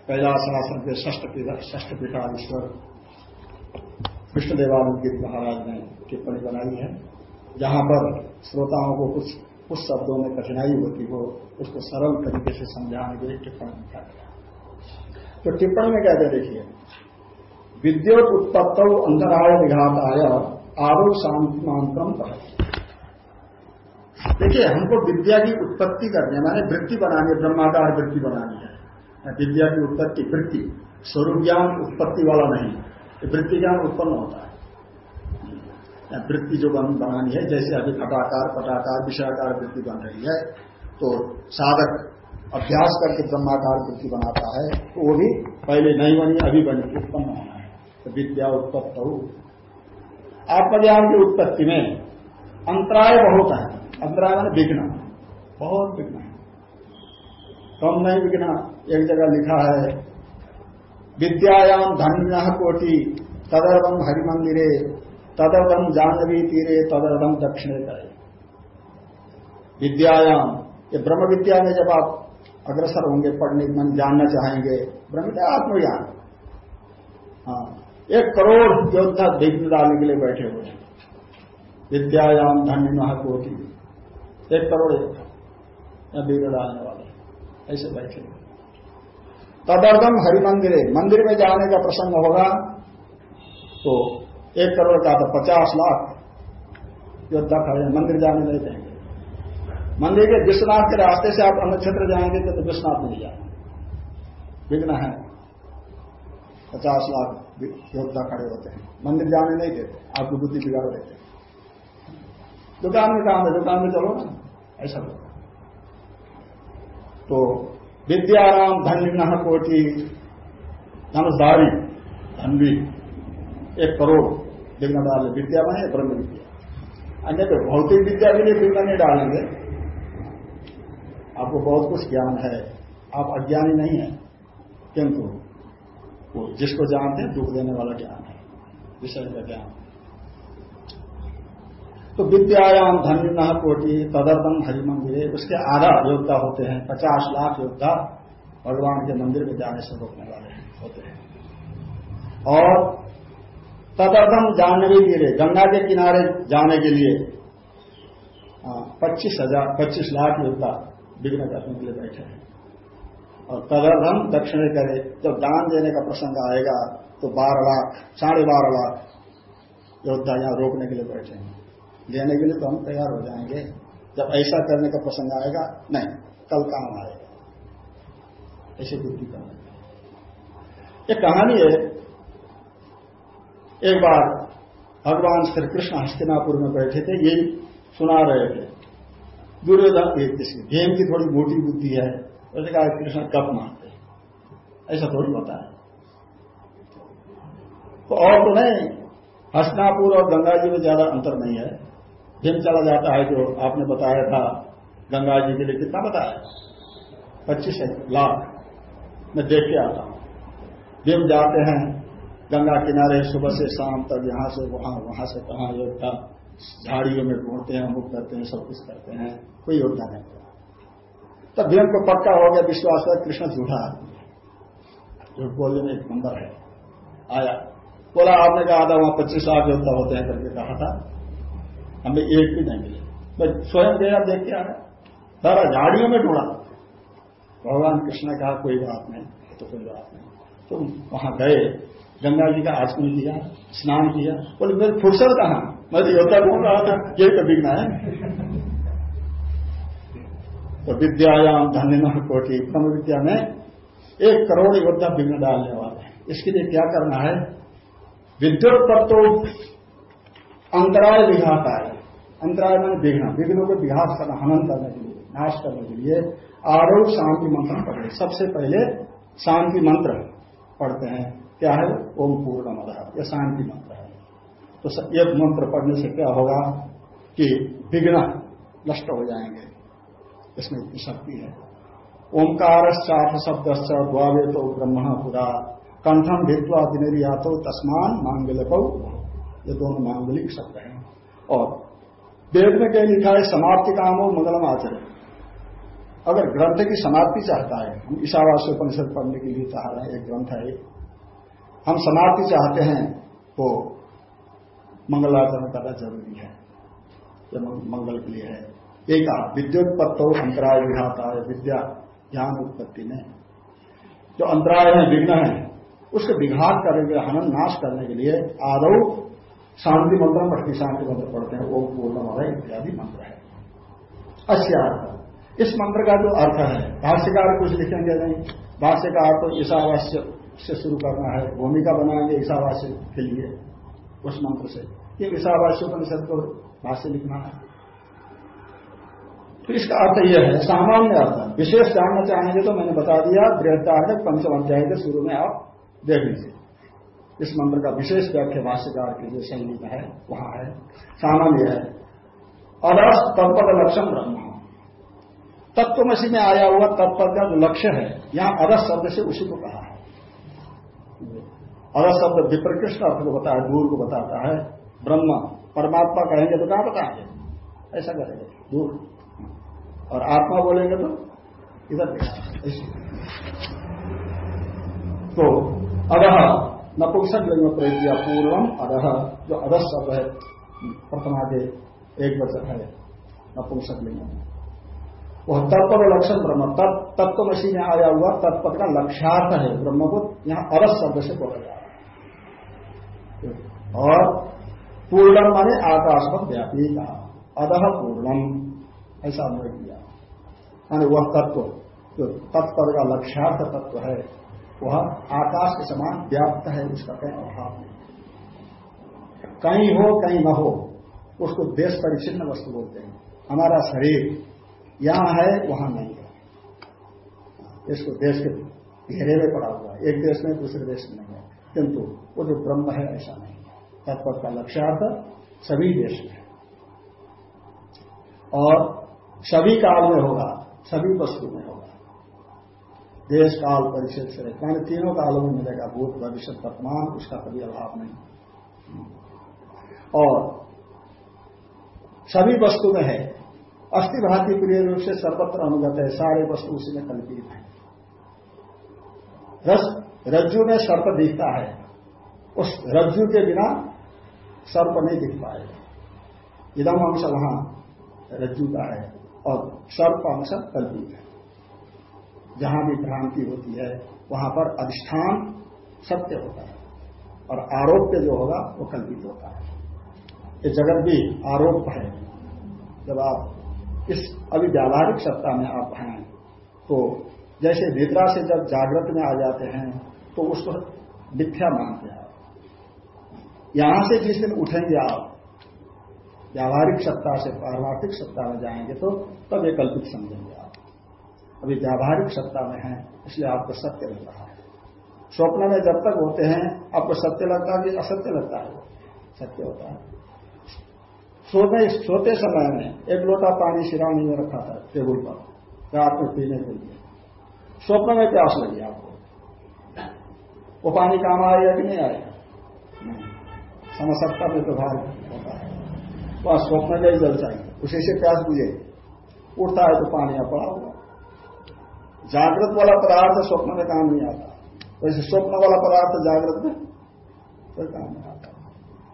कैलाशासन के ष्ठ पीठाधीश्वर कृष्णदेवानंद गिरी महाराज ने टिप्पणी बनाई है। जहाँ पर श्रोताओं को कुछ कुछ शब्दों में कठिनाई होती हो, उसको सरल तरीके से समझाने के लिए टिप्पणी लिखा गया। तो टिप्पणी में कहते देखिए, विद्युत उत्पत्त अंतराय विघात आय आरो शांतिमांतरम देखिए, हमको विद्या की उत्पत्ति करनी है। माने वृत्ति बनानी है, ब्रह्माकार वृत्ति बनानी है। विद्या की उत्पत्ति, वृत्ति, स्वरूप ज्ञान उत्पत्ति वाला नहीं। वृत्ति ज्ञान उत्पन्न होता है। वृत्ति जो बन बनानी है, जैसे अभी घटाकार पटाकार, विषयाकार वृत्ति बन रही है तो साधक अभ्यास करके ब्रह्माकार वृत्ति बनाता है तो वो भी पहले नहीं बनी, अभी बनी, उत्पन्न होना है। तो विद्या उत्पत्त। हो आत्मज्ञान की उत्पत्ति में अंतराय बहुत है। अंतराय मैंने बहुत विघ्न है कम नहीं विघ्न एक जगह लिखा है विद्यायाम धन्य कोटि तदर्दम हरिमंदिरे तदर्दम जानवी तीरे तदर्दम दक्षिणे करे विद्यायाम ये ब्रह्म विद्या में जब आप अग्रसर होंगे, पढ़ने मन जानना चाहेंगे ब्रह्म विद्या आत्मज्ञान हाँ एक करोड़ योद्धा विघ्न डालने के लिए बैठे हुए हैं। विद्यायाम धन्य महाकोटि एक करोड़ योद्धा विघ्न डालने वाले ऐसे बैठे तदर्थम हरि मंदिर मंदिर में जाने का प्रसंग होगा तो एक करोड़ का तो पचास लाख योद्धा खड़े मंदिर जाने नहीं देंगे। मंदिर के विश्वनाथ के रास्ते से आप अन्य क्षेत्र जाएँगे तो विश्वनाथ नहीं जाएँगे। विघ्न है। पचास लाख योद्धा खड़े होते हैं। मंदिर जाने नहीं देते। आपकी बुद्धि बिगाड़ देते दुकान में काम है दुकान में चलो ना। ऐसा होगा तो विद्याराम धन्य कोटि धनुषधारी धनवी, एक करोड़ विघ्न डाले विद्या बने, ब्रह्म विद्या। अन्य तो भौतिक विद्या के लिए विघ्न नहीं डालेंगे। आपको बहुत कुछ ज्ञान है। आप अज्ञानी नहीं है, किंतु वो जिसको जानते हैं, दुख देने वाला ज्ञान है। विषय का ज्ञान। तो विद्यायाम धन्य न कोटि तदर्थम हरि मंदिर उसके आधा योद्धा होते हैं, पचास लाख योद्धा भगवान के मंदिर में जाने से रोकने वाले होते हैं। और तदर्थम के लिए, गंगा के किनारे जाने के लिए पच्चीस हज़ार, पच्चीस लाख योद्धा विघ्न करने के लिए बैठे हैं। और तदर्थम दक्षिण करे, जब दान देने का प्रसंग आएगा तो बारह लाख, साढ़े बारह लाख योद्धा यहाँ रोकने के लिए बैठे हैं। लेने के लिए तो हम तैयार हो जाएँगे। जब ऐसा करने का प्रसंग आएगा, नहीं, कल काम आएगा। ऐसे बुद्धि करना ये कहानी है। एक बार भगवान श्री कृष्ण हस्तिनापुर में बैठे थे यही सुना रहे थे। दुर्योधन एक किसी भीम की थोड़ी मोटी बुद्धि है। उसने कहा, कृष्ण कब मारते ऐसा थोड़ी होता है। तो और तो नहीं हसनापुर और गंगा जी में ज़्यादा अंतर नहीं है। भीम चला जाता है जो आपने बताया था, गंगा जी के लिए कितना बताया? पच्चीस लाख। मैं देख के आता हूँ। भीम जाते हैं, गंगा किनारे सुबह से शाम तक, यहाँ से वहाँ वहाँ से कहा योद्धा झाड़ियों में ढूंढते हैं मुख करते हैं, सब कुछ करते हैं, कोई योद्धा नहीं करा तब भीम को पक्का हो गया, विश्वास है कृष्ण झूठा आदमी झूठ बोलने में एक नंबर है। आया। बोला, आपने कहा था, वहाँ पच्चीस लाख योद्धा होते हैं करके कहा था। हमें एक भी नहीं मिले। मैं स्वयं गया देख के आया। सारा झाड़ियों में ढूंढा। भगवान कृष्ण ने कहा, कोई बात नहीं तो कोई बात नहीं। तो वहाँ गए, गंगा जी का आचमन किया स्नान किया। बोले मेरे फुर्सत कहा? मैं तो योद्धा ढूंढ रहा था ये तो बिगना है। तो विद्यायाम धन्य कोटि, ब्रह्म विद्या में एक करोड़ योद्धा विघ्न डालने वाले हैं। इसके लिए क्या करना है? विद्युत तो अंतराय विघाता है अंतराय मैंने विघ्न विघ्नों को विघात करना, हनन करने के लिए, नाश करने के लिए आरोप शांति मंत्र पढ़े। सबसे पहले शांति मंत्र पढ़ते हैं। क्या है? ओम पूर्ण मद। यह शांति मंत्र है। तो ये मंत्र पढ़ने से क्या होगा कि विघ्न नष्ट हो जाएँगे। इसमें इतनी शक्ति है। ओंकार शब्द द्वावे तो ब्रह्म पुरा। कंठम भित्वा दिनेरिया तो तस्मान मांगल्य ये दोनों मांगलिक शब्द हैं। और वेद में क्या लिखा है, समाप्ति काम हो मंगलम आचरण। अगर ग्रंथ की समाप्ति चाहता है, हम ईशावास्य उपनिषद पढ़ने के लिए चाह रहे हैं, एक ग्रंथ है हम समाप्ति चाहते हैं तो मंगलाचरण करना ज़रूरी है। ये मंगल के लिए है। एक कहा विद्युत पत्तो अंतराय विघाता है विद्या ज्ञान उत्पत्ति में। जो अंतराय है, विघ्न है, उसके विघात करेंगे हनन नाश करने के लिए आदौ शांति मंत्र पढ़ती शांति मंत्र पढ़ते हैं, ओम पूर्ण इत्यादि मंत्र है। अश्य अर्थ इस मंत्र का जो अर्थ है, भाष्यकार कुछ लिखेंगे नहीं। भाष्यकार तो ईशावास्य से शुरू करना है, भूमिका बनाएँगे ईशावास्य के लिए उस मंत्र से। ये ईशावास्य उपनिषद को भाष्य लिखना है। तो इसका अर्थ यह है, सामान्य अर्थ। विशेष जानना चाहेंगे तो मैंने बता दिया बृहदार्थ पंचम अध्याय के शुरू में आप देख लीजिए। इस मंत्र का विशेष व्याख्या भाष्यकार के जो में है, वहाँ है, सामान्य है। अदस तत्पद लक्षण ब्रह्म। तत्वमसी में आया हुआ तत्पद का जो लक्ष्य है, यहाँ अदस शब्द से उसी को कहा है। अदस शब्द विप्रकृष्ट अर्थ को बताया, दूर को बताता है। ब्रह्म, परमात्मा कहेंगे तो कहाँ बताएँगे? ऐसा करेंगे, दूर। और आत्मा बोलेंगे तो इधर तो अदह नपुंसक लिंग में प्रयोग किया पूर्वम अदह जो अदह शब्द है प्रथमा के एक वचन है नपुंसक लिंग में वह तत्पद लक्षण ब्रह्म तत्वशी में आया हुआ तत्पद का लक्ष्यार्थ है ब्रह्म को यहाँ अरस शब्द से बोला जा रहा और पूर्णम माने आकाश पर व्यापी का अदह पूर्णम, ऐसा हमने किया। माने वह तत्व, जो तत्पद का लक्ष्यार्थ तत्व है वह आकाश के समान व्याप्त है उसका कहीं अभाव नहीं। कहीं हो, कहीं न हो, उसको देश परिचिन्न वस्तु बोलते हैं। हमारा शरीर यहाँ है, वहाँ नहीं है। इसको देश के घेरे में पड़ा हुआ है। एक देश में, दूसरे देश में नहीं है। किंतु वो जो ब्रह्म है, ऐसा नहीं है। तत्पर का लक्ष्यार्थ सभी देश में और सभी काल में होगा, सभी वस्तु में होगा। देश काल परिचय से है तीनों कालों में मिलेगा भूत भविष्य वर्तमान उसका कभी अभाव नहीं। और सभी वस्तु में है। अस्थि भाती प्रिय रूप से सर्वत्र अनुगत है। सारे वस्तु उसी में कल्पित है। रस, रज्जु में सर्प दिखता है। उस रज्जु के बिना सर्प नहीं दिख पाएगा। इदम अंश वहाँ रज्जु का है और सर्प अंश कल्पित है। जहाँ भी भ्रांति होती है, वहाँ पर अधिष्ठान सत्य होता है और आरोप जो होगा, वो कल्पित होता है। ये जगत भी आरोप है। जब आप इस अभी व्यावहारिक सत्ता में आप हैं तो जैसे निद्रा से जब जागृत में आ जाते हैं तो उसको मिथ्या मानते हैं। यहाँ से जिस दिन उठेंगे आप, व्यावहारिक सत्ता से पारमार्थिक सत्ता में जाएँगे तो तब ये कल्पित समझेंगे। अभी व्यावहारिक सत्ता में है, इसलिए आपको सत्य लग रहा है। स्वप्न में जब तक होते हैं, आपको सत्य लगता है कि असत्य लगता है। सत्य होता है। सोते सोते समय में एक लोटा पानी सिरानी में रखा था, टेबल पर, रात में पीने के लिए। स्वप्न में प्यास लगी आपको। वो पानी काम आएगा कि नहीं आएगा समसत्ता में व्यवहार होता है। वहाँ स्वप्न में जल चाहिए उसी से प्यास बुझे उठता है तो पानी पड़ा जागृत वाला पदार्थ स्वप्न में काम नहीं आता। वैसे स्वप्न वाला पदार्थ जागृत में कोई काम नहीं आता।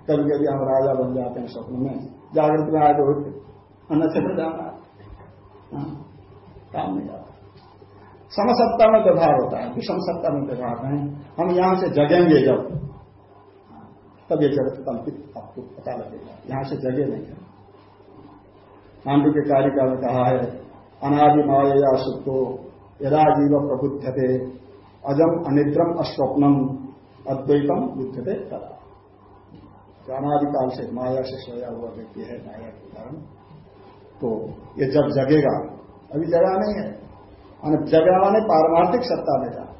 कभी कभी हम राजा बन जाते हैं स्वप्न में जागृत में आगे होते अन्य क्षेत्र जाना हाँ, काम नहीं आता। समसत्ता में व्यवहार होता है विषम सत्ता में व्यवहार नहीं। हम यहाँ से जगेंगे जब तब ये जगत कल्पित आपको पता लगेगा। यहाँ से जगे नहीं है पांडु के कारिका में कहा है अनादि माया सुखो यदा जीव प्रबुद्धते। अजम अनिद्रम अस्वप्नम अद्वैतम बुद्धते तदा। तो अनादिकाल से माया से सोया हुआ व्यक्ति है, माया के कारण। तो ये जब जगेगा, अभी जगा नहीं है। मान जगा माने पारमार्थिक सत्ता में जा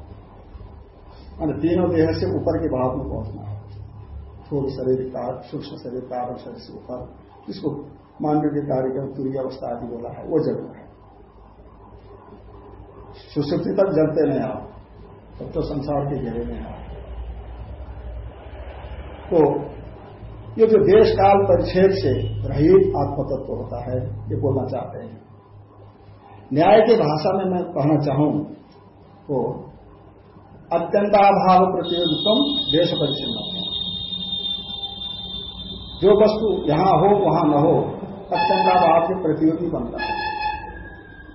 मान तीनों देह से ऊपर के भाव में पहुँचना है। थोड़ी शरीर का, सूक्ष्म शरीर कारण शरीर से ऊपर। इसको मांडव के कार्यक्रम तुरी, अवस्था आदि बोला है, वो जगह है। सुश्रुति तक जलते नहीं आप। तब तो संसार के घेरे में आप। तो ये जो देश काल परिच्छेद से रहित आत्मतत्व होता है, ये बोलना चाहते हैं। न्याय की भाषा में मैं कहना चाहूँ तो अत्यंताभाव प्रतियोगित्व देश परिचिन्न जो वस्तु यहाँ हो, वहाँ न हो, अत्यंताभाव के प्रतियोगी बनता है।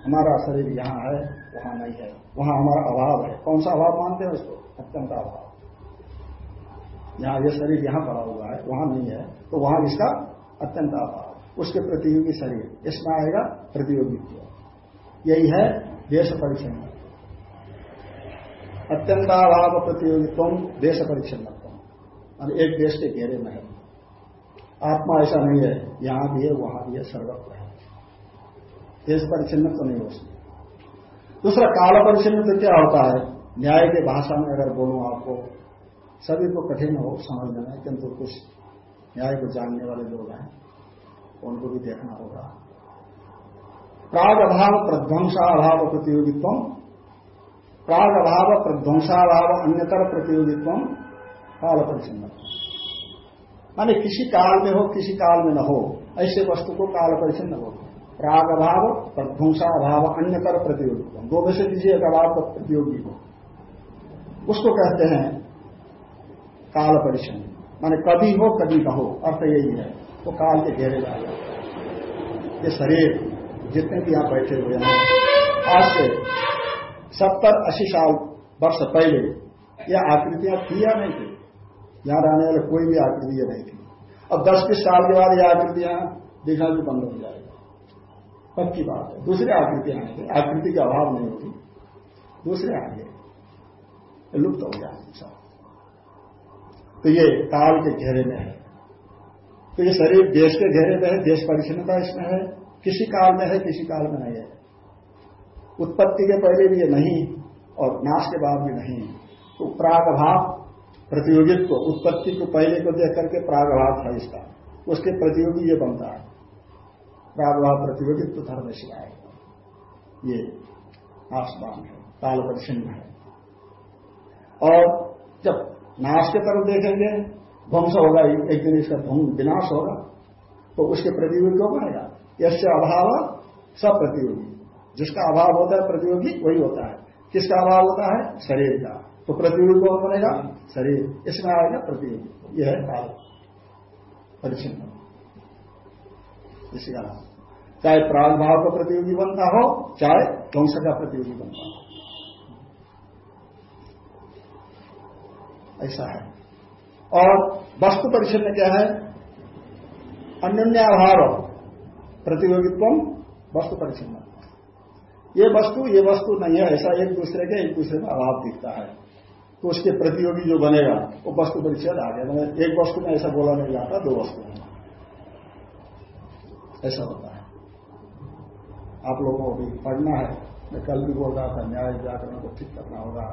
हमारा शरीर यहाँ है, वहाँ नहीं है, वहाँ हमारा अभाव है। कौन सा अभाव मानते हैं उसको? अत्यंत अभाव। यहाँ ये शरीर यहाँ पड़ा हुआ है, वहाँ नहीं है तो वहाँ इसका अत्यंत अभाव। उसके प्रतियोगी शरीर, इसमें आएगा प्रतियोगित्व। यही है देश परिचन्न अत्यंताभाव प्रतियोगित्व देश परिचन्न एक देश के घेरे में है। आत्मा ऐसा नहीं है, यहाँ भी है, वहाँ भी है, सर्वत्र है। देश परिचिन्न तो नहीं हो सकता। दूसरा, काल परिचन्न तो क्या होता है? न्याय के भाषा में अगर बोलूँ आपको, सभी को कठिन हो समझने में, किंतु कुछ न्याय को जानने वाले लोग हैं, उनको भी देखना होगा। प्राग अभाव प्रध्वंसाभाव प्रतियोगित्व प्राग अभाव प्रध्वंसाभाव अन्यतर प्रतियोगित्व काल परिचन्न। माने किसी काल में हो, किसी काल में न हो, ऐसे वस्तु को काल परिचन्न होगा राग अभाव प्रध्वंसा अभाव अन्य कर प्रतियोगी को दो में से दीजिए एक अभाव प्रतियोगी को उसको कहते हैं काल परिचय। माने कभी हो, कभी का हो, अर्थ यही है। वो तो काल के घेरे डाल ये शरीर, जितने भी यहाँ बैठे हुए हैं, आज से सत्तर अस्सी साल, वर्ष पहले यह आकृतियाँ थी या नहीं थी? यहाँ रहने वाले कोई भी आकृति नहीं थी। अब दस बीस साल के बाद ये आकृतियाँ दिखना भी बंद हो जाएगी पक्की बात है। दूसरे आकृति आएँगे आकृति के अभाव नहीं होती। दूसरे आएँगे लुप्त हो जाएँगे सब। तो ये काल के घेरे में है। तो ये शरीर देश के घेरे में है, देश परिचन्नता इसमें है। किसी काल में है, किसी काल में नहीं है। उत्पत्ति के पहले भी ये नहीं, और नाश के बाद भी नहीं। तो प्राग भाव प्रतियोगित्व, उत्पत्ति को पहले को देख करके प्रागभाव था इसका। उसके प्रतियोगी ये बनता है। प्रागभाव प्रतियोगित्व धर्म से आएगा ये आसमान है काल परिचिन्न है। और जब नाश के तरफ़ देखेंगे, ध्वंस होगा, एक दिन इसका विनाश होगा तो उसके प्रतियोगी कौन बनेगा? यसे अभाव सब प्रतियोगी जिसका अभाव होता है प्रतियोगी, वही होता है। किसका अभाव होता है? शरीर का। तो प्रतियोगी कौन बनेगा? शरीर। इसमें आएगा प्रतियोगी। यह है काल परिचिन्न इसी का नाम चाहे प्रागभाव का प्रतियोगी बनता हो, चाहे ध्वंस का प्रतियोगी बनता हो। ऐसा है। और वस्तु परिषद में क्या है? अन्यभाव प्रतियोगित्व वस्तु परिचन्न ये वस्तु ये वस्तु नहीं है, ऐसा एक दूसरे के, एक दूसरे में अभाव दिखता है। तो उसके प्रतियोगी जो बनेगा, वो वस्तु परिचय आ गया एक वस्तु में ऐसा बोला नहीं जाता, दो वस्तु में ऐसा होता आप लोगों को भी पढ़ना है। मैं कल भी बोल रहा था, न्याय व्याकरण को ठीक करना होगा,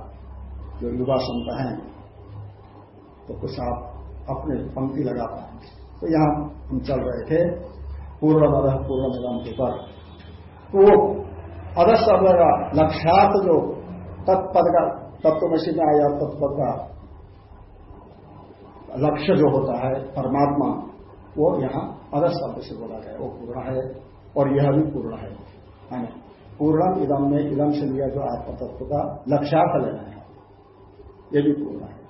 जो युवा संत हैं तो कुछ आप अपने पंक्ति लगा पाएँगे। तो यहाँ हम चल रहे थे पूर्ण मद पूर्ण निगम के पर तो वो अदर शब्द का लक्ष्यार्थ जो तत्पद का, तत्वमसी में आया तत्पद का लक्ष्य जो होता है, परमात्मा, वो यहाँ अदर शब्द से बोला गया। वो पूर्ण है और यह भी पूर्ण है। पूर्णम इदम में इदम से लिया जो आत्म तत्व का लक्ष्यार्थ लेना है। ये भी पूर्ण है।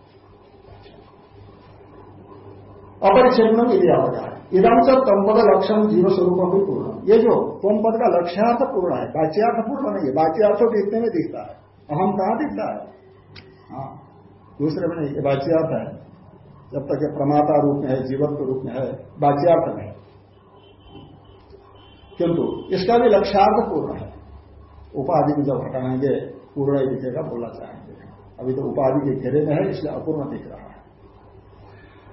अपरिचिन्नम यदि होगा इदम से तमपद लक्षण जीव स्वरूप भी पूर्ण ये जो तमपद का लक्ष्यार्थ पूर्ण है बाच्यार्थ पूर्ण नहीं है। बाच्यार्थ तो इतने में दिखता है। अहम कहाँ दिखता है? हाँ दूसरे में नहीं। ये बाच्यार्थ है। जब तक ये प्रमाता रूप में है, जीवत्व रूप में है बाच्यार्थ में किंतु इसका भी लक्ष्यार्थ पूर्ण है। उपाधि को जब हटाएँगे, पूर्ण ही दिखेगा बोलना चाहेंगे। अभी तो उपाधि के घेरे में है, इसलिए अपूर्ण दिख रहा है।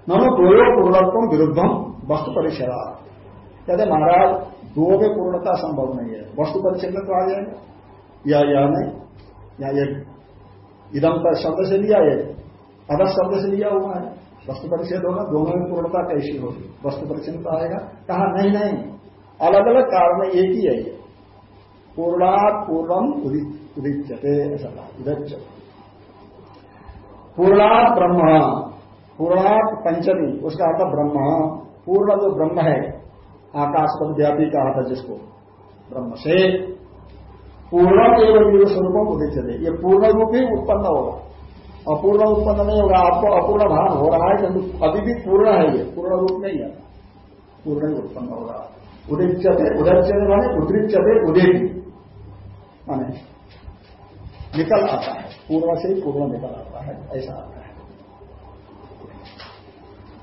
ननो दोयो पूर्णत्व विरुद्धम वस्तु परिचय कहते महाराज, दो में पूर्णता संभव नहीं है। वस्तु परिचय में तो आ जाएगा। या यह नहीं? या ये इदम पर शब्द से लिया है अदर शब्द से लिया हुआ है। वस्तु परिच्छेद होगा दोनों में पूर्णता कैसी होगी? वस्तु परिच्छेद तो आएगा। कहा, नहीं नहीं अलग अलग कारण एक ही है पूर्णात पूर्णम उदिच्यते, ऐसा कहा। पूर्णात ब्रह्म। पूर्णात पंचमी, उसका अर्थ ब्रह्म। पूर्ण जो ब्रह्म है, आकाश पर व्यापी कहा था जिसको, ब्रह्म से पूर्ण एवं स्वरूप उदिच्यते। ये पूर्ण रूप ही उत्पन्न होगा। अपूर्ण उत्पन्न नहीं होगा, आपको अपूर्ण भान हो रहा है, किंतु अभी भी पूर्ण है ये। पूर्ण रूप नहीं है। पूर्ण ही उत्पन्न होगा। उदिच्यते उदच्यते माने उदृच्यते उदेगी माने निकल आता है। पूर्व से ही पूर्व निकल आता है। ऐसा आता है।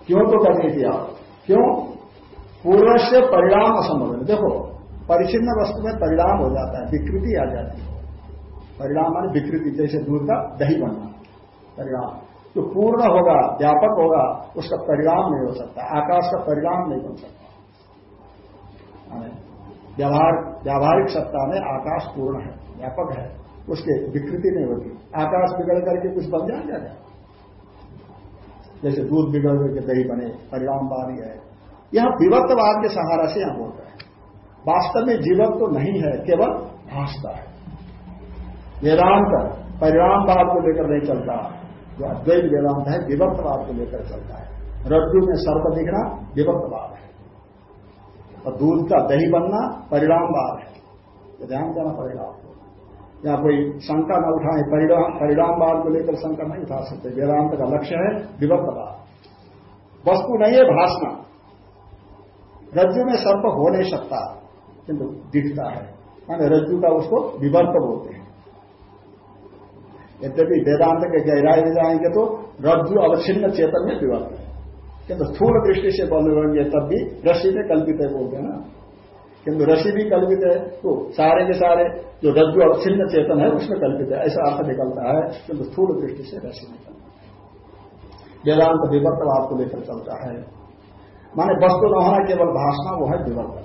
क्यों तो करनी थी आप? क्यों? पूर्व से परिणाम असंभव है। देखो, परिचिन्न वस्तु में परिणाम हो जाता है, विकृति आ जाती है। परिणाम माने विकृति, जैसे दूध का दही बनना। परिणाम। जो पूर्ण होगा, व्यापक होगा, उसका परिणाम नहीं हो सकता, आकाश का परिणाम नहीं बन सकता। व्यवहार, व्यावहारिक सत्ता में आकाश पूर्ण है, व्यापक है, उसके विकृति नहीं होती। आकाश बिगड़ करके कुछ बन जाएगा जैसे दूध बिगड़ करके दही बने परिणाम बारी है। यह विभक्तवाद के सहारा से यहाँ बोल रहे हैं। वास्तव में जीवक तो नहीं है, केवल भाषता है। वेदांत परिणामवाद को लेकर नहीं चलता। जो अद्वैत वेदांत है विभक्तवाद को लेकर चलता है। रज्जु में सर्प दिखना विभक्तवाद और दूध का दही बनना परिणाम बार है। ध्यान देना आपको या कोई शंका न उठाए, परिणाम परिणाम बार को लेकर शंका नहीं उठा सकते। वेदांत का लक्ष्य है विभक्तवाद वस्तु नहीं है भाषण। रज्जु में सर्प हो नहीं सकता, किंतु दिखता है। माने रज्जु का उसको विवर्त बोलते हैं। यद्यपि वेदांत के गहराई में जाएँगे तो रज्जु अवच्छिन्न चेतन में विवर्त है। किंतु स्थूल दृष्टि से बोलेंगे तब भी रसी में कल्पित है बोलते ना। किंतु रसी भी कल्पित है तो सारे के सारे जो रज्जु अवच्छिन्न चेतन है, उसमें कल्पित है, ऐसा अर्थ निकलता है, किंतु स्थूल दृष्टि से रसी निकलता वेदांत विवर्तवाद आपको लेकर चलता है। माने वस्तु न होना केवल भाषणा वो है विवर्तन।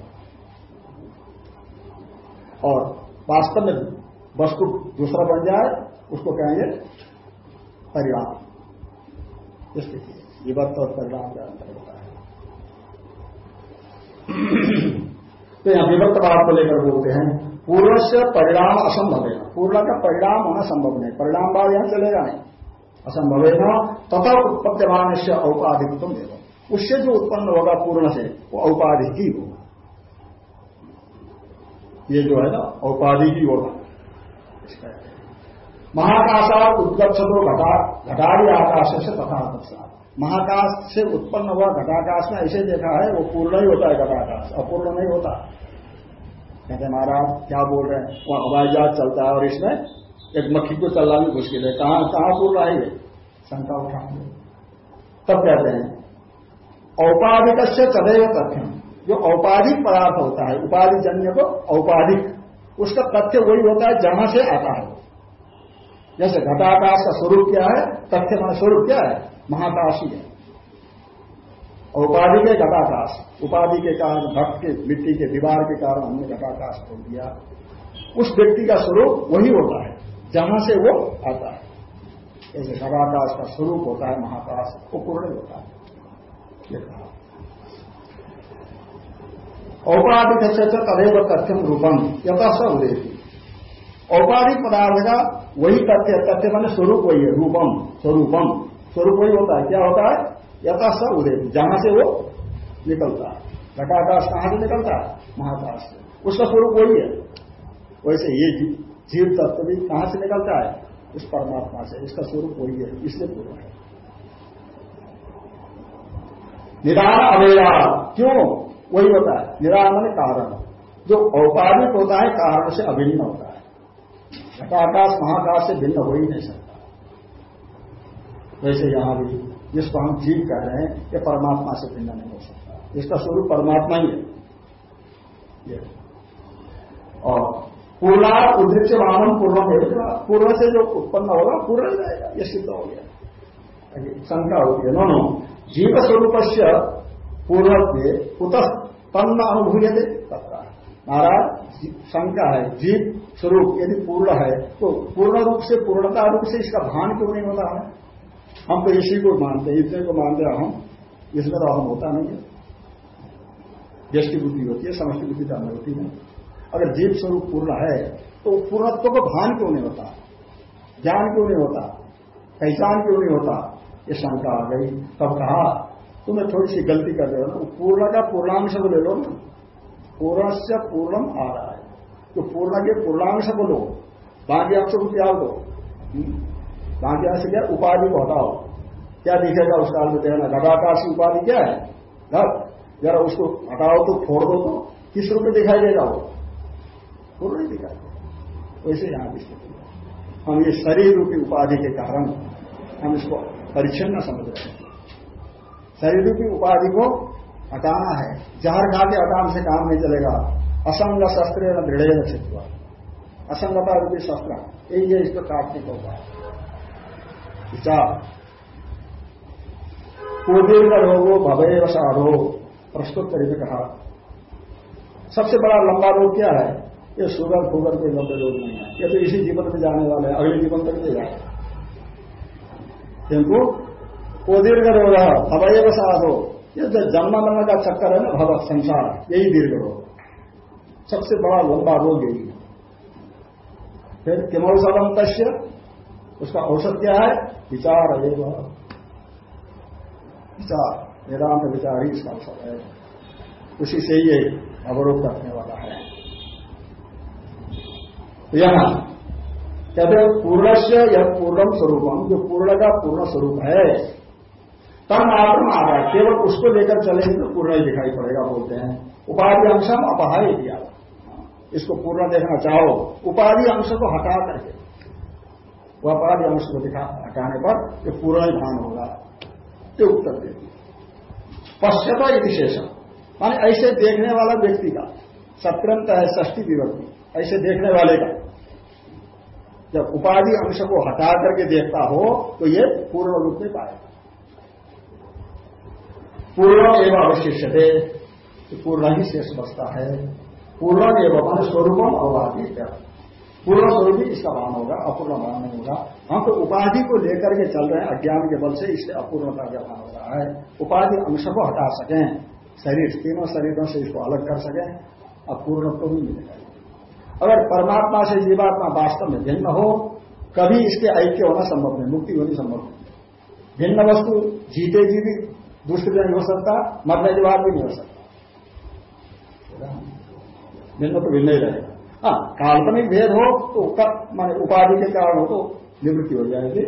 और वास्तव में वस्तु दूसरा बन जाए, उसको कहेंगे परिणाम स्थिति विभक्त और परिणाम का अंतर होता है। तो यहाँ विभक्त भाव को लेकर बोलते हैं पूर्व से परिणाम असंभव। है पूर्ण का परिणाम होना संभव नहीं। परिणाम बाद यहाँ चलेगा नहीं। असंभव है ना, तथा उत्पत्तिमान से औपाधिकतम देगा उससे जो उत्पन्न होगा पूर्ण से, वो औपाधिक ही होगा। ये जो है ना औपाधिक ही होगा। महाकाशा उद्गछतो घटा घटाड़ी आकाश से तथा महाकाश से उत्पन्न हुआ घटाकाश में ऐसे देखा है, वो पूर्ण ही होता है घटाकाश, अपूर्ण नहीं होता। कहते महाराज, क्या बोल रहे हैं? वहाँ हवाई जहाज़ चलता है और इसमें एक मक्खी को चलना भी मुश्किल है। कहाँ कहाँ पूर्ण है ये? शंका उठाएँगे तब कहते हैं, औपाधिक से तदैव तथ्य जो औपाधिक पदार्थ होता है उपाधि जन्य को औपाधिक, उसका तथ्य वही होता है जहाँ से आता है। जैसे घटाकाश का स्वरूप क्या है, तथ्य स्वरूप क्या है? महाकाश ही। उपाधि के घटाकाश, उपाधि के कारण भक्त के, मिट्टी के दीवार के कारण हमने घटाकाश खोल दिया। उस व्यक्ति का स्वरूप वही होता है, जहाँ से वो आता है। ऐसे घटाकाश का स्वरूप होता है, महाकाश वो पूर्ण होता है। औपाधिक तदेव तथ्यम रूपम यथा स उदेती। औपाधिक पदार्थ का वही तथ्य तथ्य माने स्वरूप वही है, रूपम, स्वरूपम। स्वरूप वही होता है क्या होता है? यथा स उदेती जहाँ से वो निकलता है। घटाकाश कहाँ से निकलता है? महाकाश से। उसका स्वरूप वही है। वैसे ये जीव तत्व भी कहाँ से निकलता है? उस परमात्मा से। इसका स्वरूप वही है। इसलिए पूर्ण है। निदान अवेदा क्यों? वही होता है। निरामन कारण। जो औपाधिक होता है, कारण से अभिन्न होता है। घटाकाश, महाकाश से भिन्न हो ही नहीं सकता। वैसे यहाँ भी जिसको हम जीव कह रहे हैं, ये परमात्मा से भिन्न नहीं हो सकता। इसका स्वरूप परमात्मा ही है। और पूर्णा उदृश्य वामन पूर्व पूर्व से जो उत्पन्न होगा, पूर्ण जाएगा। ये सिद्ध हो गया। शंका होगी नो नो। जीव स्वरूप से पूर्व कुत तन्न अनुभूय दे महाराज शंका है। जीव स्वरूप यदि पूर्ण है तो पूर्ण रूप से पूर्णता रूप से इसका भान क्यों नहीं होता है? हम तो इसी को मानते हैं, इतने को मानते हैं हम इसमें तो हम होता नहीं है। व्यष्टि बुद्धि होती है समष्टि बुद्धि तो होती है। अगर जीव स्वरूप पूर्ण है तो पूर्णत्व को भान क्यों नहीं होता? ज्ञान क्यों नहीं होता? पहचान क्यों नहीं होता? ये शंका आ गई। तब कहा, तुम्हें थोड़ी सी गलती कर रहे हो ना? पूर्ण का पूर्णांश को ले लो ना। पूर्ण से पूर्णम आ रहा है तो पूर्ण के पूर्णांश को लो बाकी अंश को त्याग दो बाकी अंश क्या? उपाधि को हटाओ। क्या दिखेगा उस काल में देखना घटाकाश की उपाधि क्या है? घट जरा उसको हटाओ तो फोड़ दो तो किस रूप में दिखाई देगा वो? पूर्ण नहीं दिखाई देगा। वैसे यहाँ की स्थिति हम ये शरीर रूपी उपाधि के कारण हम इसको परिच्छिन्न समझ रहे हैं। शरीर की उपाधि को हटाना है। जहर खा के हटाने से काम नहीं चलेगा। असंग शस्त्र दृढ़ असंगता रूपी शस्त्र। यही है इसको काटने को उपाय विचार का रोगो भवय साधो प्रस्तुत तरीके कहा सबसे बड़ा लंबा रोग क्या है? ये शुगर फूगर कोई लंबे रोग नहीं है। ये तो इसी जीवन में जाने वाले हैं, अगले जीवन तक नहीं जाए किंतु दीर्घ रोग अवयव साधो ये जो जन्म मरण का चक्कर है ना, भव, संसार, यही दीर्घ रोग सबसे बड़ा लंबा रोग यही है। फिर किमौषधम तस्य उसका औसत क्या है? विचार एव विचार। वेदांत विचार ही इसका औषध है। उसी से ये अवरोध रखने वाला है। यहाँ कहते पूर्ण से यह पूर्णम स्वरूपम। जो पूर्ण का पूर्ण स्वरूप है तब मात्र आ रहा है केवल उसको लेकर चलेंगे तो पूर्ण ही दिखाई पड़ेगा बोलते हैं। उपाधि अंशम अपहाय दिया इसको पूर्ण देखना चाहो, उपाधि अंश को हटा करके। वह उपाधि अंश को दिखा हटाने पर ये ही भान होगा। ये उत्तर देती पश्चता विशेष मानी ऐसे देखने वाला व्यक्ति का सत्रंत है ष्टी विभक्ति, ऐसे देखने वाले का। जब उपाधि अंश को हटा करके देखता हो तो ये पूर्ण रूप में पाएगा पूर्ण एवं अवशिष्य थे पूर्ण ही शेष बचता है। पूर्ण एवं मान अवभावी पूर्ण स्वरूप ही इसका मान होगा अपूर्ण मान नहीं होगा। हम तो उपाधि को लेकर के चल रहे हैं, अज्ञान के बल से इसलिए अपूर्णता का मान हो रहा है। उपाधि अंश को हटा सकें, शरीर, तीनों शरीरों से इसको अलग कर सकें अपूर्ण तो नहीं मिलेगा। अगर परमात्मा से जीवात्मा वास्तव में भिन्न हो, कभी इसके ऐक्य होना संभव नहीं, मुक्ति होनी संभव नहीं। भिन्न वस्तु जीते जी भी दूसरे नहीं हो सकता, मरने के बाद भी नहीं हो सकता। भिन्न तो भिन्न ही रहेगा। हाँ काल्पनिक भेद हो तो माने उपाधि के कारण हो तो निवृत्ति हो जाएगी।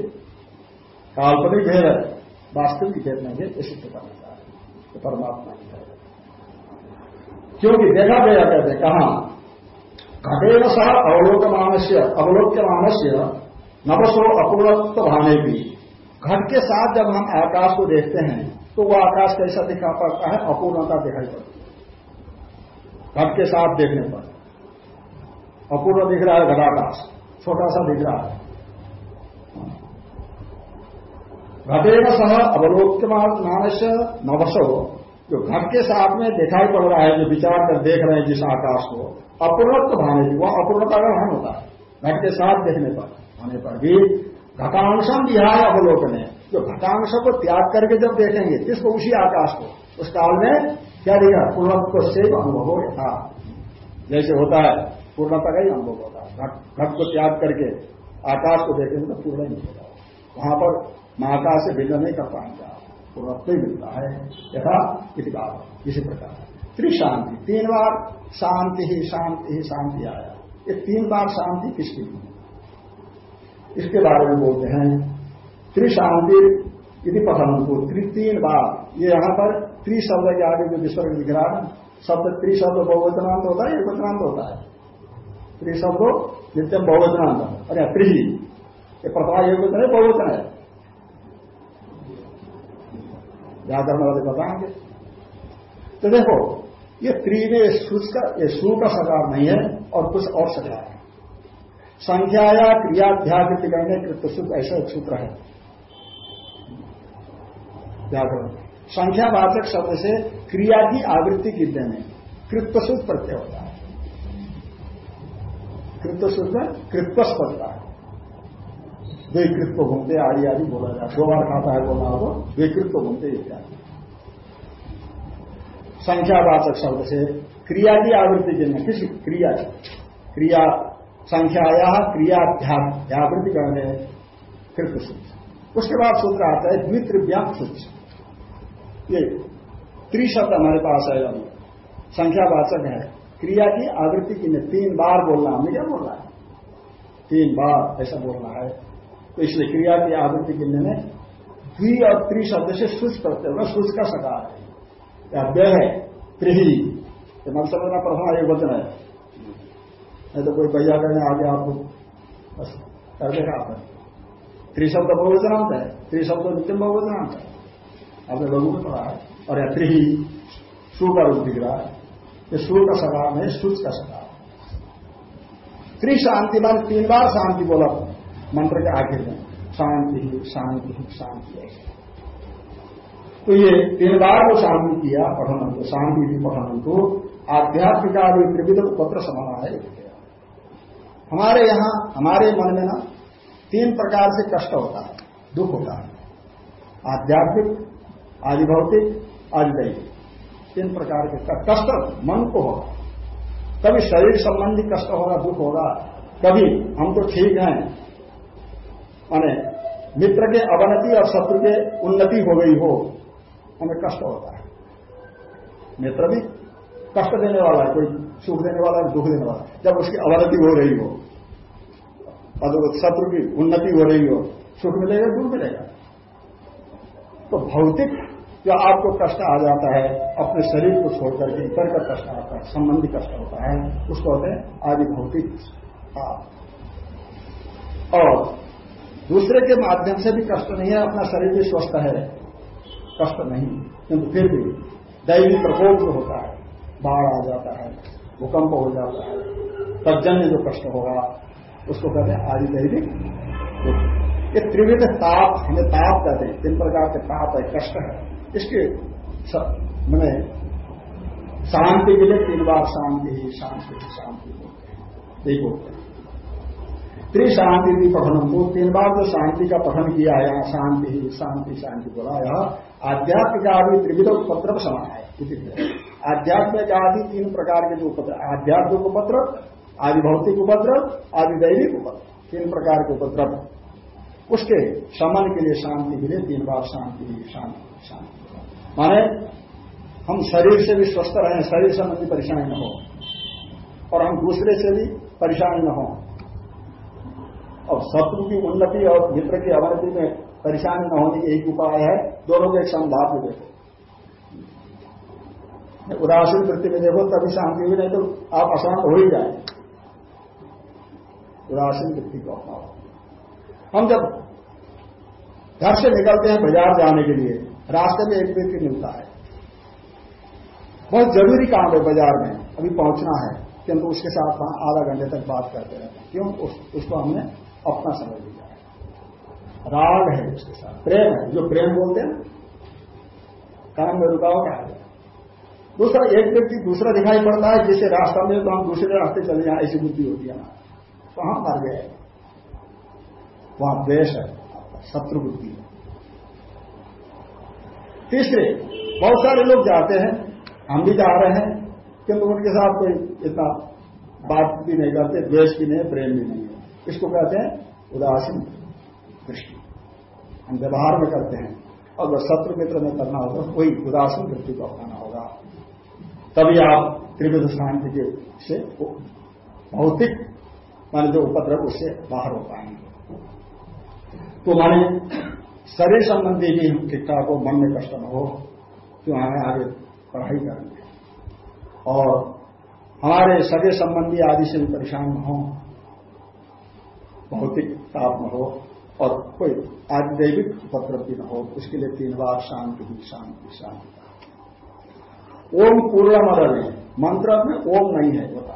काल्पनिक भेद है वास्तविक भेद नहीं है ये रहे तो परमात्मा ही है। क्योंकि देखा गया कहते कहा, घटेन सह अवलोक मानस्य अवलोक्य मानस्य नवसो अपूर्णत्व भाने भी। घट के साथ जब हम आकाश को देखते हैं तो वह आकाश कैसा दिखा पड़ता है? अपूर्णता दिखाई पड़ती है। घट के साथ देखने पर। अपूर्ण दिख रहा है घटाकाश छोटा सा दिख रहा है। घटेन सह अवलोक्यमान मानस नवसो जो घट के साथ में दिखाई पड़ रहा है, जो विचार कर देख रहे हैं जिस आकाश को, अपूर्णत्व भाने की, वह अपूर्णता का भान होता है। घट के साथ देखने पर, होने पर भी घटांशम विहाय अवलोकन। है जो घटांश को त्याग करके जब देखेंगे, किसको, उसी आकाश को, उस काल में क्या दिया पूर्णत्व से अनुभव हो था जैसे होता है पूर्णता का ही अनुभव होता है। घट को त्याग करके आकाश को देखेंगे तो पूर्ण नहीं होगा वहाँ पर महाकाश से भिन्न नहीं कर पाएँगे पूर्णत्व ही मिलता है। यथा इसी इसी प्रकार। त्रिशांति। तीन बार शांति ही शांति ही शांति आया। ये तीन बार शांति किसकी इसके बारे में बोलते हैं। त्रिशांति यदि पठन को तीन बार। ये यहाँ पर त्रिशब्द के आगे जो विसर्ग दिख रहा है शब्द त्रिशब्द बहुवचनांत होता है एक वचनांत होता है? त्रि शब्द नित्यम बहुवचन बहुवचनांत। अरे त्रि ये प्रथमा एक वचन है बहुवचन है। व्याकरण वाले बताएँगे तो देखो, ये त्रिवे सूच का, ये सू का सकार नहीं है और कुछ और सकार है। संख्या या क्रियाध्यावृत्ति करने कृत्य सुख ऐसा एक सूत्र है। व्याकरण संख्यावाचक शब्द से क्रिया की आवृत्ति गिरने में? कृत्वसुख प्रत्यय होता है। कृत्वसुख में कृत्वस पड़ता है। वे कृत्व घूमते आदि आदि बोला जाए दो बार खाता है बोलना हो वे कृत्व घूमते इत्यादि संख्यावाचक शब्द से क्रिया की आवृत्ति के लिए किसी क्रिया क्रिया संख्याया क्रियाध्यावृत्ति करने कृत सूत्र। उसके बाद सूत्र आता है द्वित्रिव्याम सूत्र। ये त्रिशब्द हमारे पास है अभी। संख्यावाचक है। क्रिया की आवृत्ति के लिए तीन बार बोलना, हमने क्या बोलना है तीन बार, ऐसा बोलना है। तो इसलिए क्रिया की आवृत्ति के लिए द्वि और त्रि शब्द से सूच करते हुए सूच का सकार है। व्यय है, त्रिही। मन समझना प्रथम एक वचन है। नहीं तो कोई भैया करने आगे आपको बस कर देगा आपने त्रिशब्द बहुवचनांत है। त्रिशब्द नित्यम बहुवचनांत है। आपने लघु में पढ़ा है। और या त्रिही सु का रूप दिख रहा है। ये सु का सकार है सूर्य का सकार त्रिशांति मान तीन बार शांति बोला। मंत्र के आखिर में, शांति ही शांति ही शांति। तो ये तीन बार वो शांति किया पठन को शांति भी पठन को आध्यात्मिक आदि त्रिविध पत्र समाना है। हमारे यहाँ, हमारे मन में ना, तीन प्रकार से कष्ट होता है, दुख होता है। आध्यात्मिक आदि भौतिक आदि दैविक तीन प्रकार के कष्ट। मन को होगा। कभी शरीर संबंधी कष्ट होगा, दुख होगा, कभी हम तो ठीक हैं। माने मित्र के अवनति और शत्रु के उन्नति हो गई हो, हमें कष्ट होता है। मित्र भी कष्ट देने वाला है, कोई सुख देने वाला है, दुख देने वाला जब उसकी अवनति हो रही हो और शत्रु की उन्नति हो रही हो, सुख मिलेगा, दुख मिलेगा। तो भौतिक जो आपको कष्ट आ जाता है, अपने शरीर को छोड़कर के इतर का कष्ट आता है, संबंधी कष्ट होता है उसको होते हैं आदि भौतिक और दूसरे के माध्यम से भी कष्ट नहीं है, अपना शरीर भी स्वस्थ है। कष्ट नहीं, किंतु फिर भी दैवी प्रकोप जो होता है, बाढ़ आ जाता है, भूकंप हो जाता है तजन्य जो कष्ट होगा, उसको कहते हैं आदि दैविक ये त्रिविध ताप, हमें ताप कहते हैं, तीन प्रकार के ताप है, कष्ट है। इसके मैंने शांति के लिए तीन बार शांति ही शांति शांति यही बोलते हैं। त्रिशांति पठन को तीन बार जो शांति का पठन किया है, यहाँ शांति ही शांति शांति बोला यह आध्यात्मिक आदि त्रिविध उपद्रव समान है आध्यात्मिक आदि तीन प्रकार के जो उपद्रव आध्यात्मिक उपद्रव आदि भौतिक उपद्रव आदि दैविक उपद्रव तीन प्रकार के उपद्रव उसके समन के लिए शांति के लिए तीन बार शांति शांति शांति। माने हम शरीर से भी स्वस्थ रहें, शरीर संबंधी परेशानी न हो। और हम दूसरे से भी परेशानी न हो। और शत्रु की उन्नति और मित्र की अवनति में परेशानी न होने एक उपाय है, दोनों को एक संभाव में देखो। उदासीन वृत्ति में देखो, तभी शांति हुई, नहीं तो आप अशांत हो ही जाए। उदासीन वृत्ति को अपनाओ। हम जब घर से निकलते हैं बाज़ार जाने के लिए रास्ते में एक व्यक्ति मिलता है। बहुत ज़रूरी काम है बाज़ार में अभी पहुँचना है किंतु उसके साथ आधा घंटे तक बात करते रहते हैं। क्यों? उस, उसको हमने अपना समझ लिया है। राग है उसके साथ। प्रेम है। जो प्रेम बोलते हैं काम में रुकावट गया दूसरा एक व्यक्ति दूसरा दिखाई पड़ता है जिसे रास्ता में तो हम दूसरे रास्ते चले जाए ऐसी बुद्धि होती है ना। तो हम मर गए। वहाँ द्वेष है शत्रु बुद्धि है। तीसरे बहुत सारे लोग जाते हैं। हम भी जा रहे हैं। किंतु उनके साथ कोई इतना बात भी नहीं करते, द्वेष भी नहीं, प्रेम भी नहीं है। इसको कहते हैं उदासीन दृष्टि। हम व्यवहार में करते हैं। और वह शत्रु मित्र में करना होगा, वही उदासीन दृष्टि को अपनाना होगा। तभी आप त्रिविध शांति के से भौतिक, माने जो उपद्रव, उससे बाहर हो पाएँगे। तो माने शरीर संबंधी भी ठीक ठाक हो मन में कष्ट हो क्यों हमें आगे पढ़ाई करेंगे और हमारे सगे संबंधी आदि से भी परेशान न हो, भौतिक ताप न हो, और कोई आदिदैविक उपद्रव भी न हो, उसके लिए तीन बार शांति ही शांति शांति। ओम पूर्ण मदर है मंत्र में ओम नहीं है होता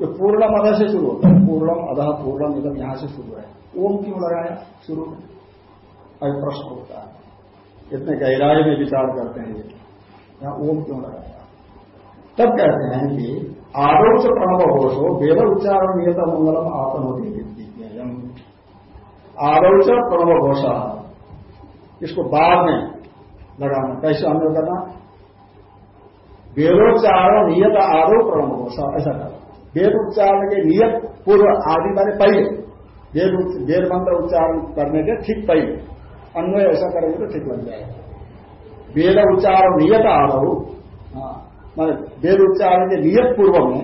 जो पूर्ण मदर से शुरू होता है, पूर्णम, अधः पूर्णम एकदम यहाँ से शुरू है। ओम क्यों लगाया? शुरू। में अभी प्रश्न होता है। इतने गहराई में विचार करते हैं यहाँ ओम क्यों लगाया? तब कहते हैं कि आरोप प्रणव घोषो वेद उच्चारण नियत मंगलम आत्म होती आरोच प्रणव घोषा इसको बाद में लगाना। कैसे हमने करना वेदोच्चारण नियत आरोप प्रणव घोषा ऐसा करना वेद उच्चारण के नियत पूर्व आदि माने पहले। वेद मंत्र उच्चारण करने के ठीक पहले। अन्वय ऐसा करेंगे तो ठीक लग जाएगा। वेद उच्चारण नियत आरोप हाँ माने वेद उच्चारण के नियत पूर्व में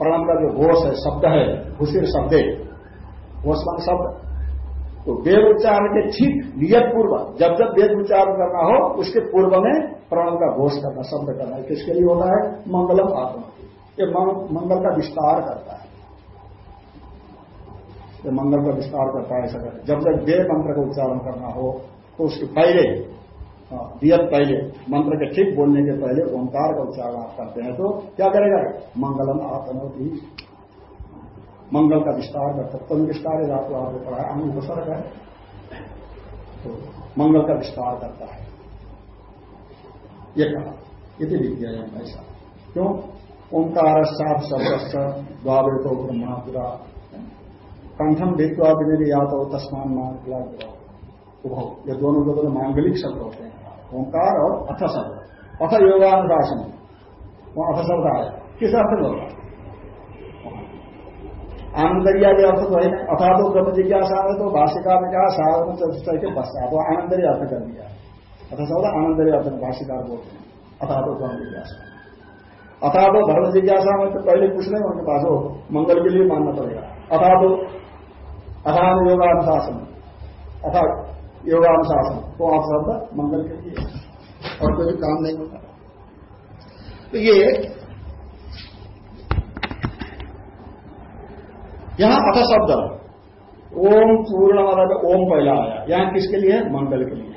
प्रणाम का जो घोष है, शब्द है घुसिर शब्द घोष शब्द। तो वेद उच्चारण के ठीक नियत पूर्व, जब जब वेद उच्चारण करना हो, उसके पूर्व में प्रणाम का घोष करना, शब्द करना किसके लिए होता है? मंगलम आत्मा ये मंगल का विस्तार करता है। ये मंगल का विस्तार करता है ऐसा जब जब वेद मंत्र का उच्चारण करना हो तो उसके पहले नियत हाँ, पहले मंत्र के ठीक बोलने के पहले ओंकार का उच्चारण आप करते हैं। तो क्या करेगा? मंगलम आत्मोति। मंगल का विस्तार करता तन विस्तार है आपको आपने पढ़ा अंग उपसर्ग है। तो मंगल का विस्तार करता है। ये कहा। यदि विद्या ऐसा। क्यों? ओंकार साफ़ शब्द द्वावे तो ब्रह्मा पूरा कंठम विद्वा विनिधि या तो तस्मान मान उभव ये दोनों जो दोनों मांगलिक शब्द होते हैं। ओंकार और अथ शब्द। अथ योगानुशासन। वहाँ अथ शब्द आया। किस अर्थ में होगा? आनंदरिया के अर्थ तो है। अथा तो ब्रह्म जिज्ञासा में तो भाष्यकार ने कहा साधन चतुष्टय के पश्चात। तो आनंदरी अर्थ कर दिया। अथा सब आनंदरी अर्थ भाष्यकार बोलते हैं। अथा तो ब्रह्म जिज्ञासा। अथा तो धर्म जिज्ञासा में तो पहले कुछ नहीं उनके पास हो मंगल के लिए मानना पड़ेगा। अथा तो अथान योगानुशासन अथा योगानुशासन। तो आप शब्द मंगल के लिए। और कोई काम नहीं होता। तो ये यहाँ अथ शब्द। ओम पूर्ण मतलब ओम पहला आया। यहाँ किसके लिए? है मंगल के लिए।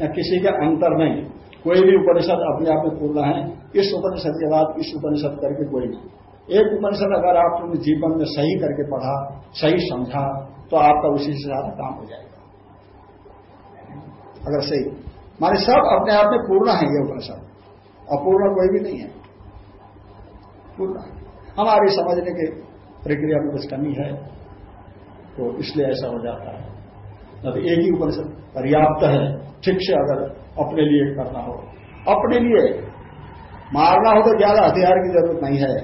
या किसी के अंतर नहीं। कोई भी उपनिषद अपने आप में पूर्ण है। इस उपनिषद के बाद इस उपनिषद करके कोई नहीं। एक उपनिषद अगर आपने जीवन में सही करके पढ़ा, सही समझा तो आपका उसी से ज़्यादा काम हो जाएगा। अगर सही। माने सब अपने आप में पूर्ण है ये उपनिषद। अपूर्ण कोई भी नहीं है। पूर्ण। हमारी समझने के प्रक्रिया में कुछ कमी है तो इसलिए ऐसा हो जाता है। तो एक ही उपनिषद पर्याप्त है, ठीक से अगर अपने लिए करना हो। अपने लिए मारना हो तो ज़्यादा हथियार की ज़रूरत नहीं है।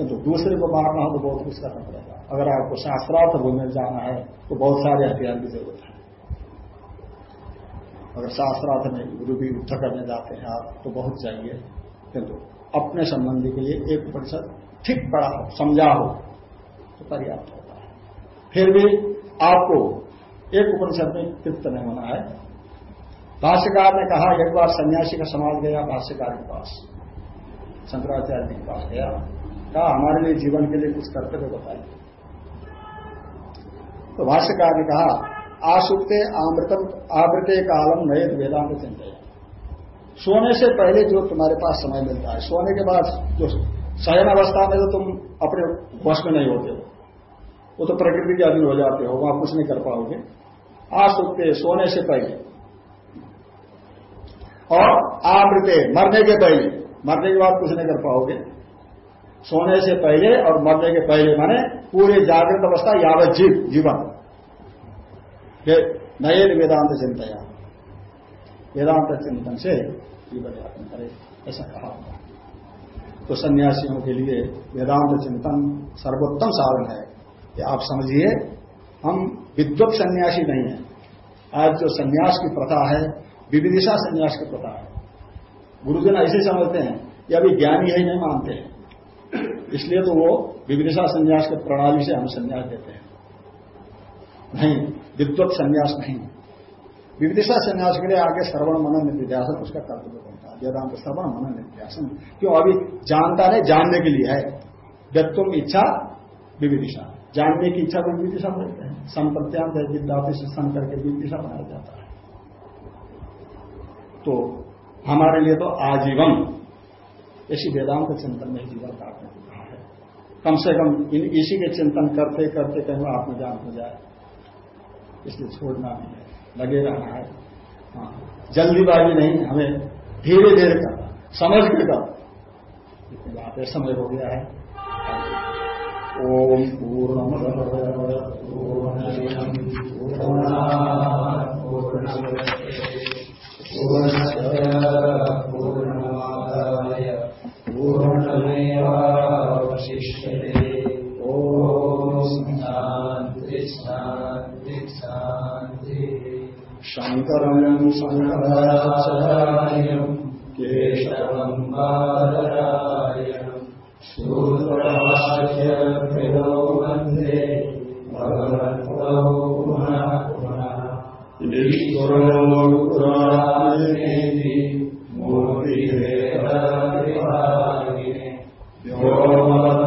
किंतु तो दूसरे को मारना हो तो बहुत कुछ करना पड़ेगा। अगर आपको शास्त्रार्थ भूमि में जाना है तो बहुत सारे हथियार की ज़रूरत है। अगर शास्त्रार्थ में भी युद्ध करने जाते हैं, आप तो बहुत चाहिए किंतु अपने संबंधी के लिए एक प्रतिशत ठीक पड़ा हो, समझा हो तो पर्याप्त होता है। फिर भी आपको एक उपनिषद में तृप्त नहीं होना है। भाष्यकार ने कहा, एक बार सन्यासी का समाज गया, भाष्यकार के पास, शंकराचार्य के पास गया। कहा, हमारे लिए जीवन के लिए कुछ कर्तव्य बताइए। तो भाष्यकार ने कहा आसुप्ते आमृतम, आवृत कालम नए वेदांत चिंता सोने से पहले जो तुम्हारे पास समय मिलता है, सोने के बाद जो शयन अवस्था में तो तुम अपने वश में नहीं होते हो। वो तो प्रकृति के अधीन हो जाते हो, वहाँ कुछ नहीं कर पाओगे। आज सुखते सोने से पहले। और आमृते मरने के पहले। मरने के बाद कुछ नहीं कर पाओगे। सोने से पहले और मरने के पहले, माने पूरे जागृत अवस्था यावत जीव, जीवन। नए वेदांत चिंतया। वेदांत चिंतन से जीवन यापन करे, ऐसा कहा तो सन्यासियों के लिए वेदांत चिंतन सर्वोत्तम साधन है। कि आप समझिए, हम विद्वत सन्यासी नहीं है। आज जो सन्यास की प्रथा है विविदिशा सन्यास की प्रथा है। गुरुजन ऐसे समझते हैं कि अभी ज्ञानी है, नहीं मानते हैं। इसलिए तो वो विविदिशा संन्यास के प्रणाली से हम संन्यास देते हैं। नहीं, विद्वत संन्यास नहीं। विविदिशा संन्यास के लिए आगे श्रवण मनन निध्यासन, उसका कर्तव्य बनता है। वेदांत श्रवण मनन निध्यासन। क्यों? अभी जानता नहीं, जानने के लिए है। व्यक्तुम इच्छा विविदिशा जानने की इच्छा को विविदिशा बोलते हैं। संप्रत्यांत विद्यार्थी से सन करके विविदिशा बनाया जाता है। तो हमारे लिए तो आजीवन। ऐसी वेदांत चिंतन में जीवन काटने कम से कम इन, इसी के चिंतन करते करते कहीं आत्मज्ञान हो जाए। इसलिए छोड़ना नहीं है। लगे रहना है। हाँ। जल्दीबाजी नहीं, हमें धीरे धीरे करना। समझ के कर इतनी बात है समय हो गया है। ओम पूर्ण पूर्णमादाय पूर्णमेवावशिष्यते शङ्करम् शङ्कराचार्यम् केशवम् बादरायणम् सूत्रभाष्यकृतो वन्दे भगवतो पुनः पुनः ईश्वरोऽनुरामेति मूर्तिभेदविभागिने व्योमध्याप्तदेहाय